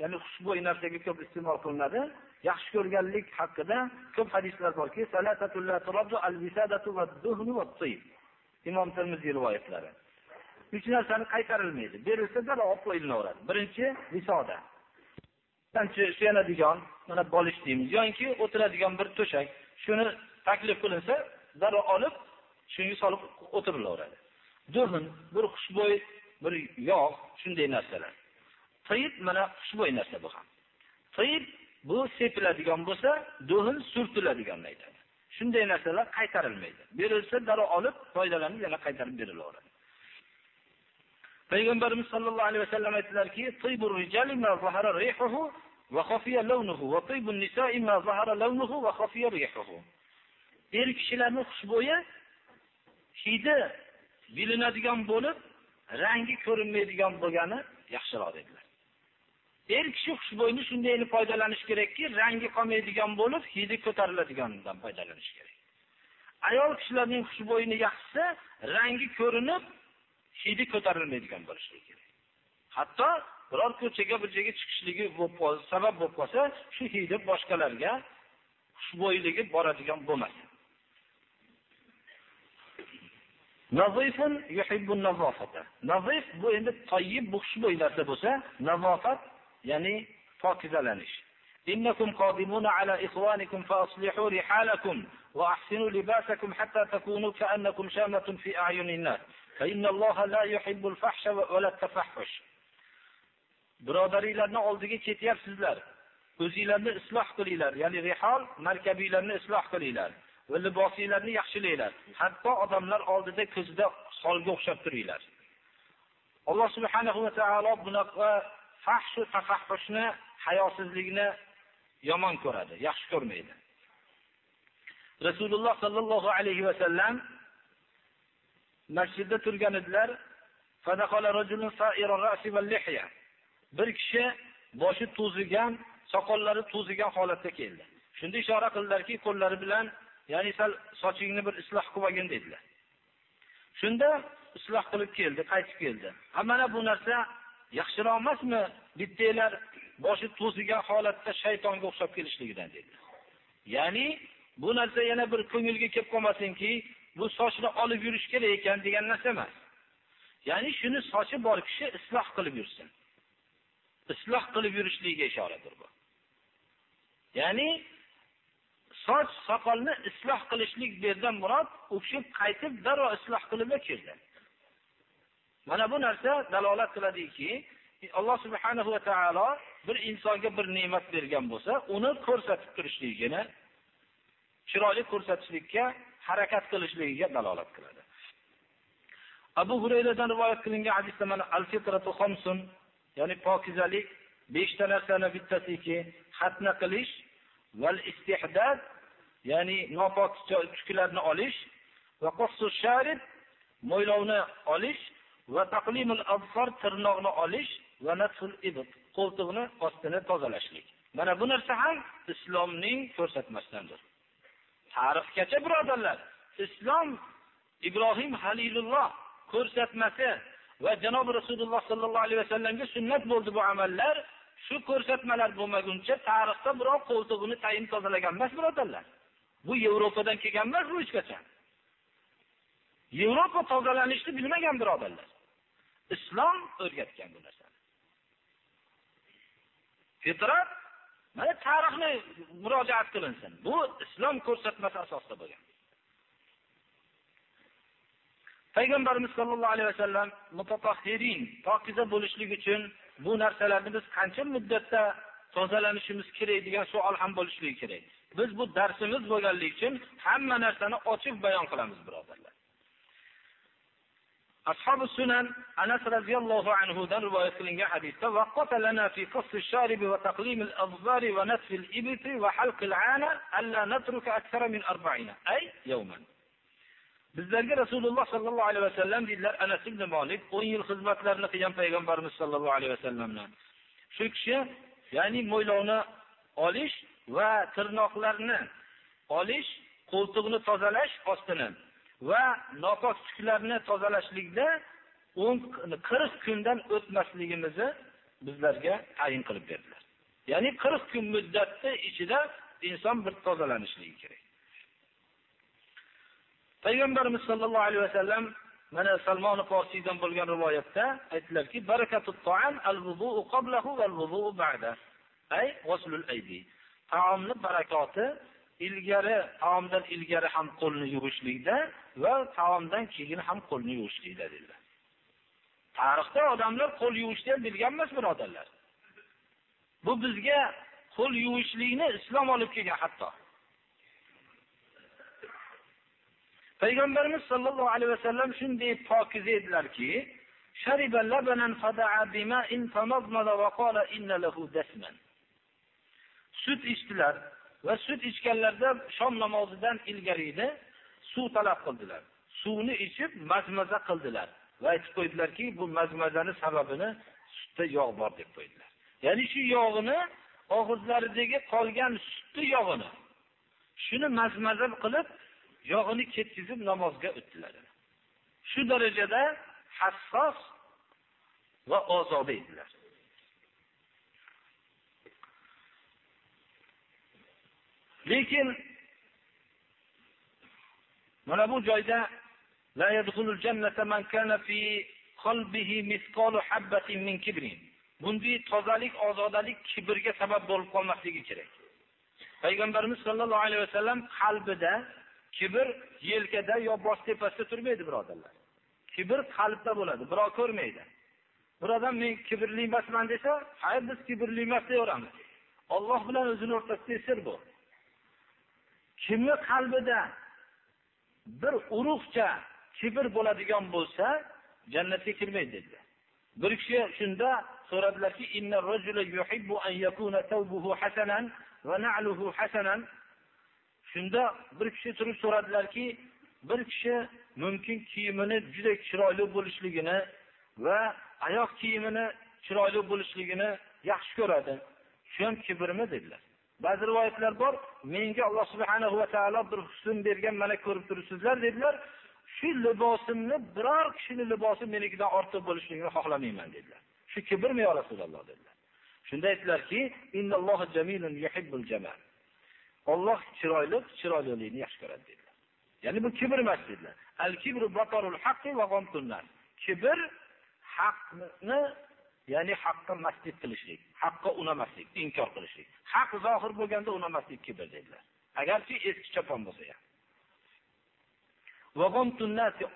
ya'ni xushbo'y narsaga ko'p iste'mol qilinadi. Yaxshi ko'rganlik haqida ko'p hadislar borki, salatatulla turaddu al-wisadatu wad-duhnu wat-tayyib. Imom Tirmiziy rivoyatlari. Uch narsani qaytarilmaydi. Berilsa darrov olib qo'yilaveradi. Birinchi visoda. Qancha suyanadigan, mana bolish deymiz, yoki o'tiradigan bir to'shak. Shuni taklif qilinsa, darrov olib, shunga solib o'tirilaveradi. Duhn, bir xushbo'y bir yog', shunday narsalar. Tayyib mana xushbo'y narsa bu ham. Tayyib bu sepiladigan bo'lsa, duhn surtiladiganni aytadi. Shunday narsalar qaytarilmaydi. Berilsa darrov olib, foydalanib yana qaytarib berilaveradi. Payg'ambarimiz sollallohu alayhi vasallam aytdilarki, "Tayyibur ma zahara khafiya lawnuhu va tayyibun ma zahara lawnuhu khafiya. Er kishilarni xushbo'yi hidi bilinadigan bo'lib, rangi ko'rinmaydigan bo'lgani yaxshiroq dedilar. Er kishi xushbo'yni shunday foydalanish kerakki, rangi qolmaydigan bo'lib, hidi ko'tariladiganidan foydalanish kerak. Ayol kishilarning xushbo'yini yaxshisi, rangi ko'rinib, hidi ko'tarilmaydigan bo'lishi kerak. Hatto biror ko'chaga bir joyga chiqishligi sabab bo'lib qolsa, shu hidi boshqalarga xushbo'yligi boradigan bo'lmasin. Nazifun yuhibbun nazofata. Nazif bu endi tayyib bu xushbo'y narsa bo'lsa, nazofat ya'ni pokizalanish. إنكم قادمون على إخوانكم فأصلحوا رحالكم وأحسنوا لباسكم حتى تكونوا كأنكم شامة في أعين الناس فإن الله لا يحب الفحش ولا التفحش birodaringlarni oldiga ketyapsizlar o'zinglarni isloh qilinglar ya'ni rihol markabiylarni isloh qilinglar va libosinglarni yaxshilanglar. Hatto odamlar oldida ko'zida solga o'xshab turinglar. Alloh subhanahu va taolo bunaqa fahshu tafahhushni hayosizlikni yomon ko'radi yaxshi ko'rmaydi. Rasululloh sollallohu alayhi vasallam masjidda turgan edilar. Bir kishi boshi to'zigan soqollari to'zigan holatda keldi. Shunda ishora qildilarki qo'llari bilan ya'ni sal sochingni bir isloh qilib olgin dedilar. Shunda isloh qilib keldi qaytib keldi. Ha mana bu narsa yaxshiroq emasmi? Bittanglar boshi to'zigan holatda shaytonga o'xshab kelishligidan dedilar. Ya'ni bu narsa yana bir ko'ngilga kelib qolmasinki bu sochni olib yurish kerak ekan degan narsa emas. Ya'ni shuni sochi bor kishi isloh qilib yursin. Isloh qilib yurishligiga ishoradir bu. Ya'ni soch soqolni isloh qilishlik bu yerdan murod u kishi qaytib darrov isloh qilib kirdi mana bu narsa dalolat qiladiki alloh subhanahu va taolo bir insonga bir ne'mat bergan bo'lsa uni ko'rsatib turishligini chiroyli ko'rsatishlikka harakat qilishligiga dalolat qiladi. Abu hurayradan rivoyat qilingan hadisda mana al fitratu xomsun ya'ni pokizalik beshta narsani bittasiki xatna qilish val istihdad ya'ni nopok tuklarni olish va qossu sharib mo'ylovni olish va taqlimul absor tirnoqni olish va natful ibd qo'ltiqni ostini tozalashlik. Mana bu narsa ham islomning ko'rsatmasidandir. Tarixgacha birodarlar islom ibrohim halilulloh ko'rsatmasi va janob rasululloh sollallohu alayhi vasallamga sunnat bo'ldi bu amallar shu ko'rsatmalar bo'lmaguncha tarixda birov qo'ltig'ini tayin tozalagan emas birodarlar. Bu Yevropadan kelgan emas. Yevropa tozalanishni bilmagan birodarlar. Islom o'rgatgan bu narsani. Fitrat mana tarixni murojaat qilinsin. Bu islom ko'rsatmasi asosida bo'lgan. Payg'ambarimiz sollallohu alayhi vasallam mutatahhirin, pokiza bo'lishlik uchun bu narsalarni biz qancha muddatda tozalanishimiz kerak degan savol ham bo'lishligi kerak. Biz bu darsimiz bo'lganligi uchun hamma narsani ochiq bayon qilamiz, birodarlar. أصحاب السنن أنس رضي الله عنه دان رواية كلنجا حديثة وقت لنا في قص الشارب وتقليم الأظفار ونتف الإبط وحلق العانة ألا نترك أكثر من أربعين أي يوما bizlarga rasululloh sollallohu alayhi vasallam deydilar anas ibn molik o'n yil xizmatlarini qilgan payg'ambarimiz sollallohu alayhi vasallamni shu kishi ya'ni mo'ylovni olish va tirnoqlarni olish qo'ltiqni tozalash ostini va nopok tuklarni tozalashlikda o'n qirq kundan o'tmasligimizni bizlarga tayin qilib berdilar. Ya'ni qirq kun muddatni ichida inson bir tozalanishligi kerak. Payg'ambarimiz sollallohu alayhi vasallam mana salmoni forsiydan bo'lgan rivoyatda aytdilarki barakatut ta'am al-wudu'u qablahu al-wudu'u ba'da. Ay ghuslul aydi taomni barakoti ilgari taomdan ilgari ham qo'lni yuvishlikda va taomdan keyin ham qo'lni yuvishlikda dedilar tarixda odamlar qo'l yuvishni ham bilgan emas birodarlar. Bu bizga qo'l yuvishlikni islom olib kelgan hatto. Payg'ambarimiz sollallohu alayhi vasallam shunday pokiza edilarki sut ichdilar va sut ichganlarda shom namozidan ilgari edi suv talab qildilar. Suvni ichib mazmaza qildilar va aytib qo'ydilarki bu mazmazani sababini sutda yog' bor deb qo'ydilar. Ya'ni shu yog'ini og'izlaridagi qolgan sutni yog'ini shuni mazmaza qilib yog'ini ketkizib namozga o'tdilar. Shu darajada hassos va ozoda edilar. lekin mana bu joyda la yadkhulul jannata man kana fi qalbihi misqalu habatin min kibrin. Bunday tozalik ozodalik kibrga sabab bo'lib qolmasligi kerak. Payg'ambarimiz sollallohu alayhi vasallam qalbida kibr yelkada yo bosh tepasida turmaydi birodarlar. Kibr qalbda bo'ladi birov ko'rmaydi. Bir odam men kibrli emasman desa hayr biz kibrli emas deyaveramiz olloh bilan o'zini o'rtasida sir bu. Kimni qalbida bir urug'cha kibr bo'ladigan bo'lsa jannatga kirmaydi dedilar. Bir kishi shunda so'radilarki shunda bir kishi turib so'radilarki bir kishi mumkin kiyimini juda chiroyli bo'lishligini va oyoq kiyimini chiroyli bo'lishligini yaxshi ko'radi. Shu ham kibrmi dedilar. Ba'zi rivoyatlar bor. Menga alloh subhanahu va taolo bir husn bergan mana ko'rib turibsizlar dedilar. Shu libosimni biror kishini libosi menikidan ortiq bo'lishligini xohlamayman dedilar. Shu kibrmi yo rasululloh dedilar. Shunda aytdilarki olloh chiroyli chiroylilikni yaxshi ko'radi dedilar. Ya'ni bu kibr emas dedilar. Al kibru batarul haqqi va kibr haqni ya'ni haqqa masjid qilishlik haqqa unamaslik inkor qilishlik. Haq zohir bo'lganda unamaslik kibr dedilar. Agarchi eski chopon bo'lsa ham.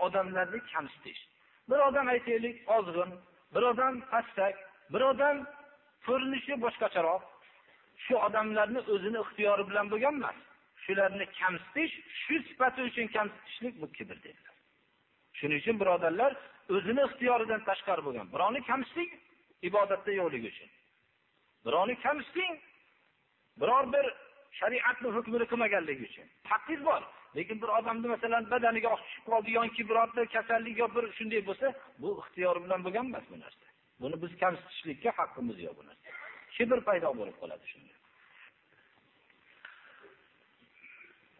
Odamlarni kamsitish. Bir odam aytaylik ozg'in bir odam pastak bir odam ko'rinishi boshqacharoq. Shu odamlarni o'zini ixtiyori bilan bo'lgan emas shularni kamsitish shu sifati uchun kamsitishlik bu kibr dedilar. Shuning uchun birodarlar o'zini ixtiyoridan tashqari bo'lgan birovni kamsitish ibodatda yo'qligi uchun. Birovni kamsiting biror bir shariatni hukmini qilmaganligi uchun. Haqqingiz bor lekin bir odamni masalan badaniga oq tushib qoldi yoki birorta kasallik yo bir shunday bo'lsa bu ixtiyori bilan bo'lgan emas bu narsa. Buni biz kamsitishlikka haqqimiz yo'q bu narsa. Kibr paydo bo'lib qoladi shunda.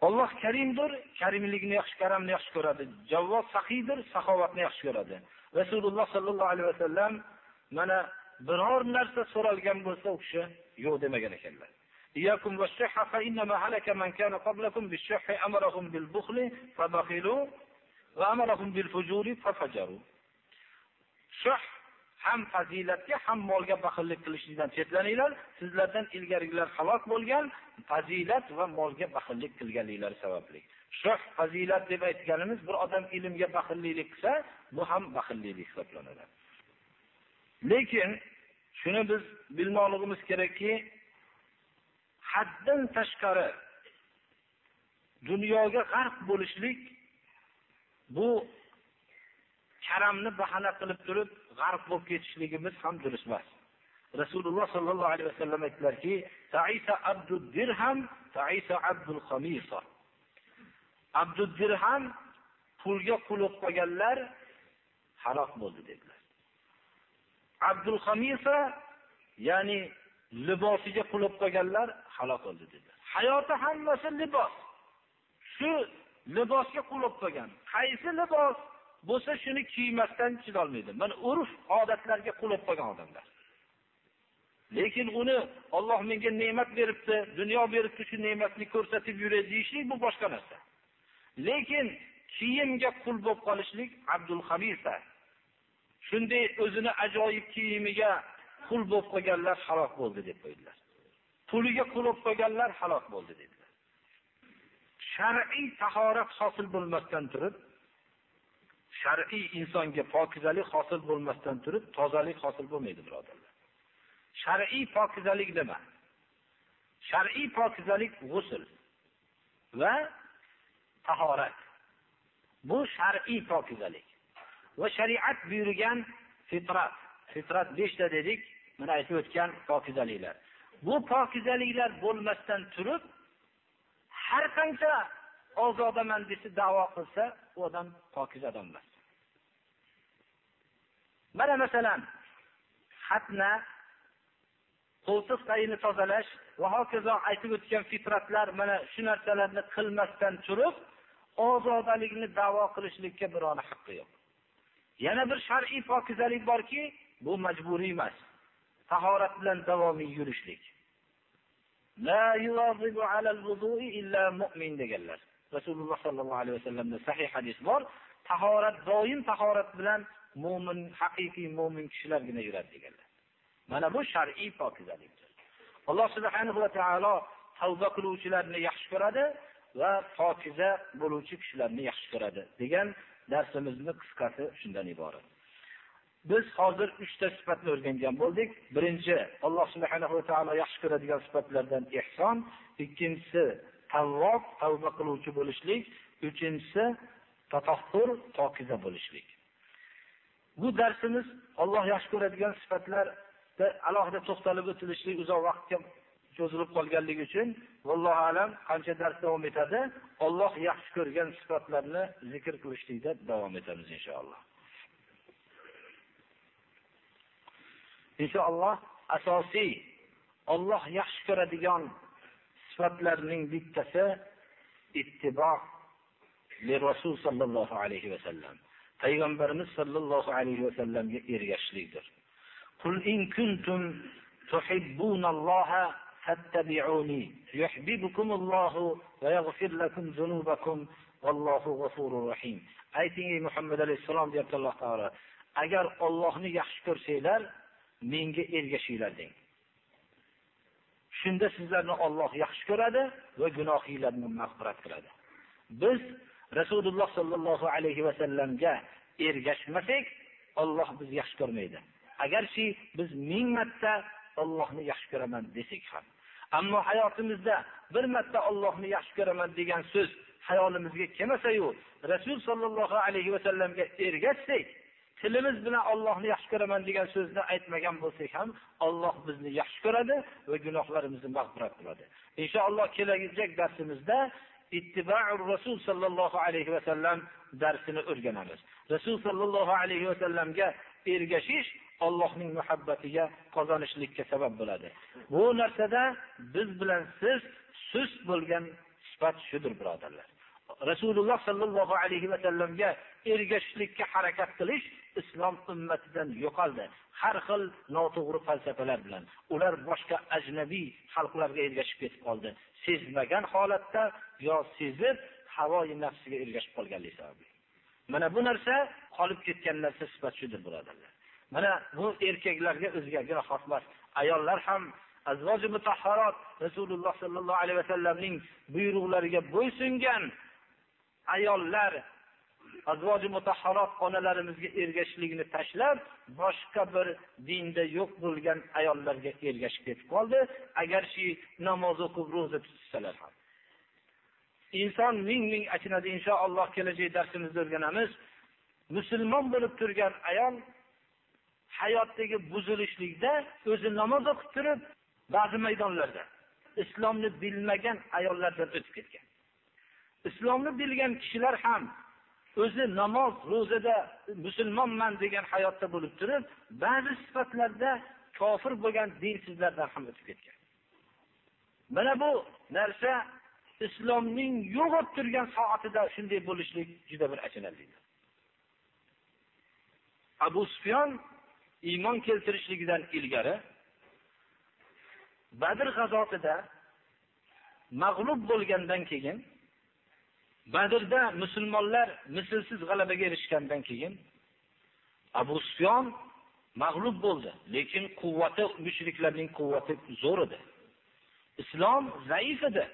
Alloh karimdir, karimlikni yaxshi, karamni yaxshi ko'radi. Javvod saxiydir, saxovatni yaxshi ko'radi. Rasululloh sallallohu alayhi vasallam mana biror narsa so'ralgan bo'lsa, u kishi yo'q demagan ekanlar. إياكم والشح فإنما هلك من كان قبلكم بالشح أمرهم بالبخل فبخلوا وأمرهم بالفجور ففجروا شح ham fazilatga ham molga baxillik qilishlikdan chetlaninglar sizlardan ilgarigilar halok bo'lgan fazilat va molga baxillik qilganliklari sababli shoh fazilat deb aytganimiz bir odam ilmga baxillik qilsa bu ham baxillik hisoblanadi Lekin shuni biz bilmoqligimiz kerakki haddan tashqari dunyoga g'arq bo'lishlik bu karamni bahana qilib turib g'arq bo'lib ketishligimiz ham durust emas. Rasululloh sollallohu alayhi vasallam aytdilarki abdul dirham pulga quluq qolganlar halok bo'ldi dedilar. Abdul hamisa ya'ni libosiga qul qolganlar halok bo'ldi dedilar. Hayoti hammasi libos. Shu libosga qul qolgan. Qaysi libos bo'lsa shuni kiymasdan chidolmaydi. Mana urf odatlarga qul qolgan odamlar. Lekin uni olloh menga ne'mat beribdi dunyo beribdi shu ne'matni ko'rsatib yuray deyishlik bu boshqa narsa. Lekin kiyimga qul bo'lib qolishlik abdul hamisa shunday o'zini ajoyib kiyimiga qul bo'lib qolganlar halok bo'ldi deb qo'ydilar. Puliga qul bo'lib qolganlar halok bo'ldi dedilar. Shar'iy tahorat hosil bo'lmasdan turib shar'iy insonga pokizalik hosil bo'lmasdan turib tozalik hosil bo'lmaydi birodarlar. Shar'iy pokizalik nima? Shar'iy pokizalik g'usl va tahorat. Bu shar'iy pokizalik. Va shariat buyurgan fitrat. Fitrat beshta dedik mana aytib o'tgan pokizaliklar bu pokizaliklar bo'lmasdan turib har qancha ozodaman desa davo qilsa u odam pokiza odam emas. Mana masalan xatna qo'ltiq tagini tozalash va hokazo aytib o'tgan fitratlar mana shu narsalarni qilmasdan turib ozodalikni davo qilishlikka birovni haqqi yo'q. Yana bir shar'iy pokizalik borki bu majburiy emas. Tahorat bilan davomiy yurishlik. Deganlar. Rasululloh sallallohu alayhi vasallamda sahih hadis bor. Tahorat doim tahorat bilan mu'min, haqiqiy mu'min kishilargina yuradi deganlar. Mana bu shar'iy pokizalikdir. Alloh subhanahu va taolo tavba qiluvchilarni yaxshi ko'radi va pokiza bo'luvchi kishilarni yaxshi ko'radi degan darsimizni qisqasi shundan iborat. Biz hozir uchta sifatni o'rgangan bo'ldik. Birinchi alloh subhanahu va taolo yaxshi ko'radigan sifatlardan ihson, ikkinchisi tavvob tavba qiluvchi bo'lishlik. Uchinchisi tatahhur pokiza bo'lishlik. Bu darsimiz Alloh yaxshi ko'radigan sifatlar alohida to'xtalib o'tilishlik uzoq vaqtga cho'zilib qolganligi uchun vallohu alam qancha dars davom etadi olloh yaxshi ko'rgan sifatlarni zikr qilishlikda davom etamiz inshaalloh. Inshaalloh asosiy olloh yaxshi ko'radigan sifatlarning bittasi ittibo rasul sollallohu alayhi vasallam payg'ambarimiz sollallohu alayhi vasallamga ergashishlikdir. Qul in kuntum tuhibbunalloha فاتبعوني يحببكم الله ويغفر لكم ذنوبكم والله غفور رحيم ayting ey muhammad alayhissalom deyapti alloh taolo agar ollohni yaxshi ko'rsanglar menga ergashinglar deng shunda sizlarni olloh yaxshi ko'radi va gunohinglarni mag'firat qiladi biz rasululloh sollallohu alayhi vasallamga ergashmasak olloh bizni yaxshi ko'rmaydi agarchi biz ming marta ollohni yaxshi ko'raman desak ham ammo hayotimizda bir marta ollohni yaxshi ko'raman degan so'z hayolimizga kelmasayu rasul sollallohu alayhi vasallamga ergashsak tilimiz bilan ollohni yaxshi ko'raman degan so'zni aytmagan bo'lsak ham olloh bizni yaxshi ko'radi va gunohlarimizni mag'firat qiladi. Inshaalloh kelajak darsimizda ittibaur rasul sollallohu alayhi vasallam darsini o'rganamiz. Rasul sollallohu alayhi vasallamga ergashish Allohning muhabbatiga qozonishlikka sabab bo'ladi. Bu narsada biz bilan siz sust bo'lgan sifat shudir, birodarlar. Rasululloh sallallohu alayhi va sallamga ergashishlikka harakat qilish islom ummatidan yo'qoldi. Har xil noto'g'ri falsafalar bilan. Ular boshqa ajnabiy xalqlarga ergashib ketib qoldi. Sezmagan holatda yo sezib havoyi nafsiga ergashib qolganligi sababli mana bu narsa qolib ketgan narsa sifat shudir birodarlar. Mana bu erkaklarga o'zigagina xos emas. Ayollar ham azvoji mutahharot rasululloh sollallohu alayhi vasallamning buyruqlariga bo'ysungan ayollar azvoji mutahharot onalarimizga ergashishlikni tashlab boshqa bir dinda yo'q bo'lgan ayollarga ergashib ketib qoldi. Agarchi namoz o'qib ro'za tutsalar ham. Inson ming ming achinadi. Inshaalloh kelajak darsimizda o'rganamiz. Musulmon bo'lib turgan ayol hayotdagi buzilishlikda o'zi namoz o'qib turib ba'zi maydonlarda islomni bilmagan ayollardan o'tib ketgan. Islomni bilgan kishilar ham o'zi namoz ro'zada musulmonman degan hayotda bo'lib turib ba'zi sifatlarda kofir bo'lgan dinsizlardan ham o'tib ketgan. Mana bu narsa islomning yo'q bo'lib turgan soatida shunday bo'lishlik juda bir achinarli abu sufyon iymon keltirishligidan ilgari badr g'azotida mag'lub bo'lgandan keyin badrda musulmonlar mislsiz g'alabaga erishgandan keyin abu sufyon mag'lub bo'ldi lekin quvvati mushriklarning quvvati zo'r edi. Islom zaif edi.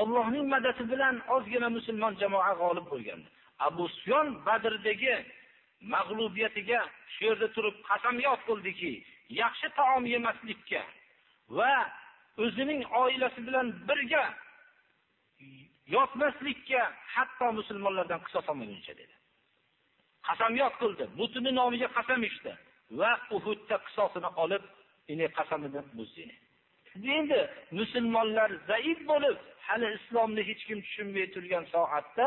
Ollohning madadi bilan ozgina musulmon jamoa g'olib bo'lgandi. Abu sufyon badrdagi mag'lubiyatiga shu yerda turib qasamyod qildiki yaxshi taom yemaslikka va o'zining oilasi bilan birga yotmaslikka hatto musulmonlardan qisos olmaguncha dedi. Qasamyod qildi. Butini nomiga qasam ichdi va uhudda qisosini olib qasamini buzdi. Endi musulmonlar zaif bo'lib hali islomni hech kim tushunmay turgan soatda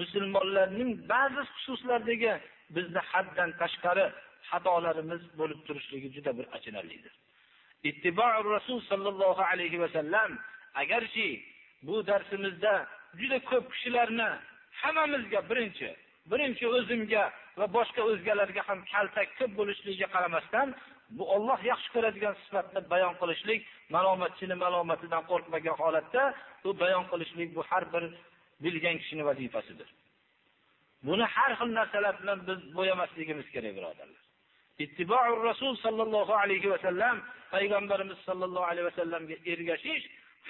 musulmonlarning ba'zi xususlardagi bizni haddan tashqari xatolarimiz bo'lib turishligi juda bir achinarlidir. Ittibour rasul sollallohu alayhi vasallam agarchi bu darsimizda juda ko'p kishilarni hammamizga birinchi birinchi o'zimga va boshqa o'zgalarga ham kaltak ko'p bo'lishligiga qaramasdan bu olloh yaxshi ko'radigan sifatni bayon qilishlik malomatchini malomatidan qo'rqmagan holatda bu bayon qilishlik bu har bir bilgan kishini vazifasidir. Buni har xil narsalar bilan biz bo'yamasligimiz kerak birodarlar. Ittibour rasul sallallohu alayhi va sallam payg'ambarimiz sallallohu alayhi va sallamga ergashish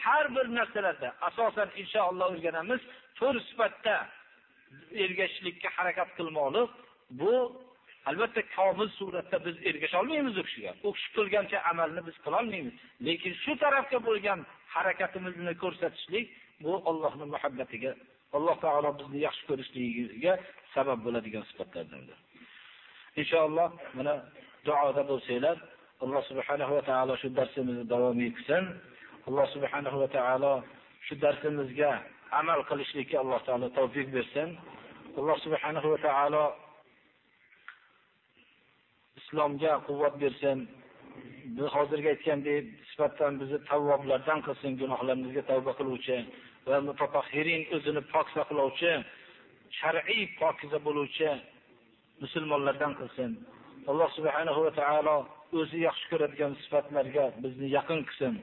har bir narsalarda asosan inshaalloh o'rganamiz to'r sifatda ergashishlikka harakat qilmoqlik bu albatta komil suratda biz ergasha olmaymiz u kishiga. U kishi qilgancha amalni biz qilolmaymiz. Lekin shu tarafga bo'lgan harakatimizni ko'rsatishlik bu Allohning muhabbatiga alloh taolo bizni yaxshi ko'rishligiga sabab bo'ladigan sifatlardandir inshaalloh mana duoda bo'lsanglar alloh subhanahu va taolo shu darsimizni davom ettirsin. alloh subhanahu va taolo shu darsimizga amal qilishlikka alloh taolo tavfiq bersin. Alloh subhanahu va taolo islomga quvvat bersin. Biz hozirga aytgandek sifatdan bizni tavvoblardan qilsin gunohlarimizga tavba qiluvchi. Va mutatahhirin o'zini pok saqlovchi shar'iy pokiza bo'luvchi musulmonlardan qilsin. Alloh subhanahu va taolo o'zi yaxshi ko'radigan sifatlarga bizni yaqin qilsin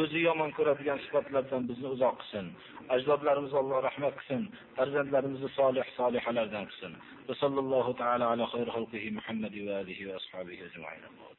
o'zi yomon ko'radigan sifatlardan bizni uzoq qilsin. Ajdodlarimizga alloh rahmat qilsin farzandlarimizni solih solihalardan qilsin. Va sallallohu taala ala xayri xalqihi muhammadi va alihi va ashabihi ajmain.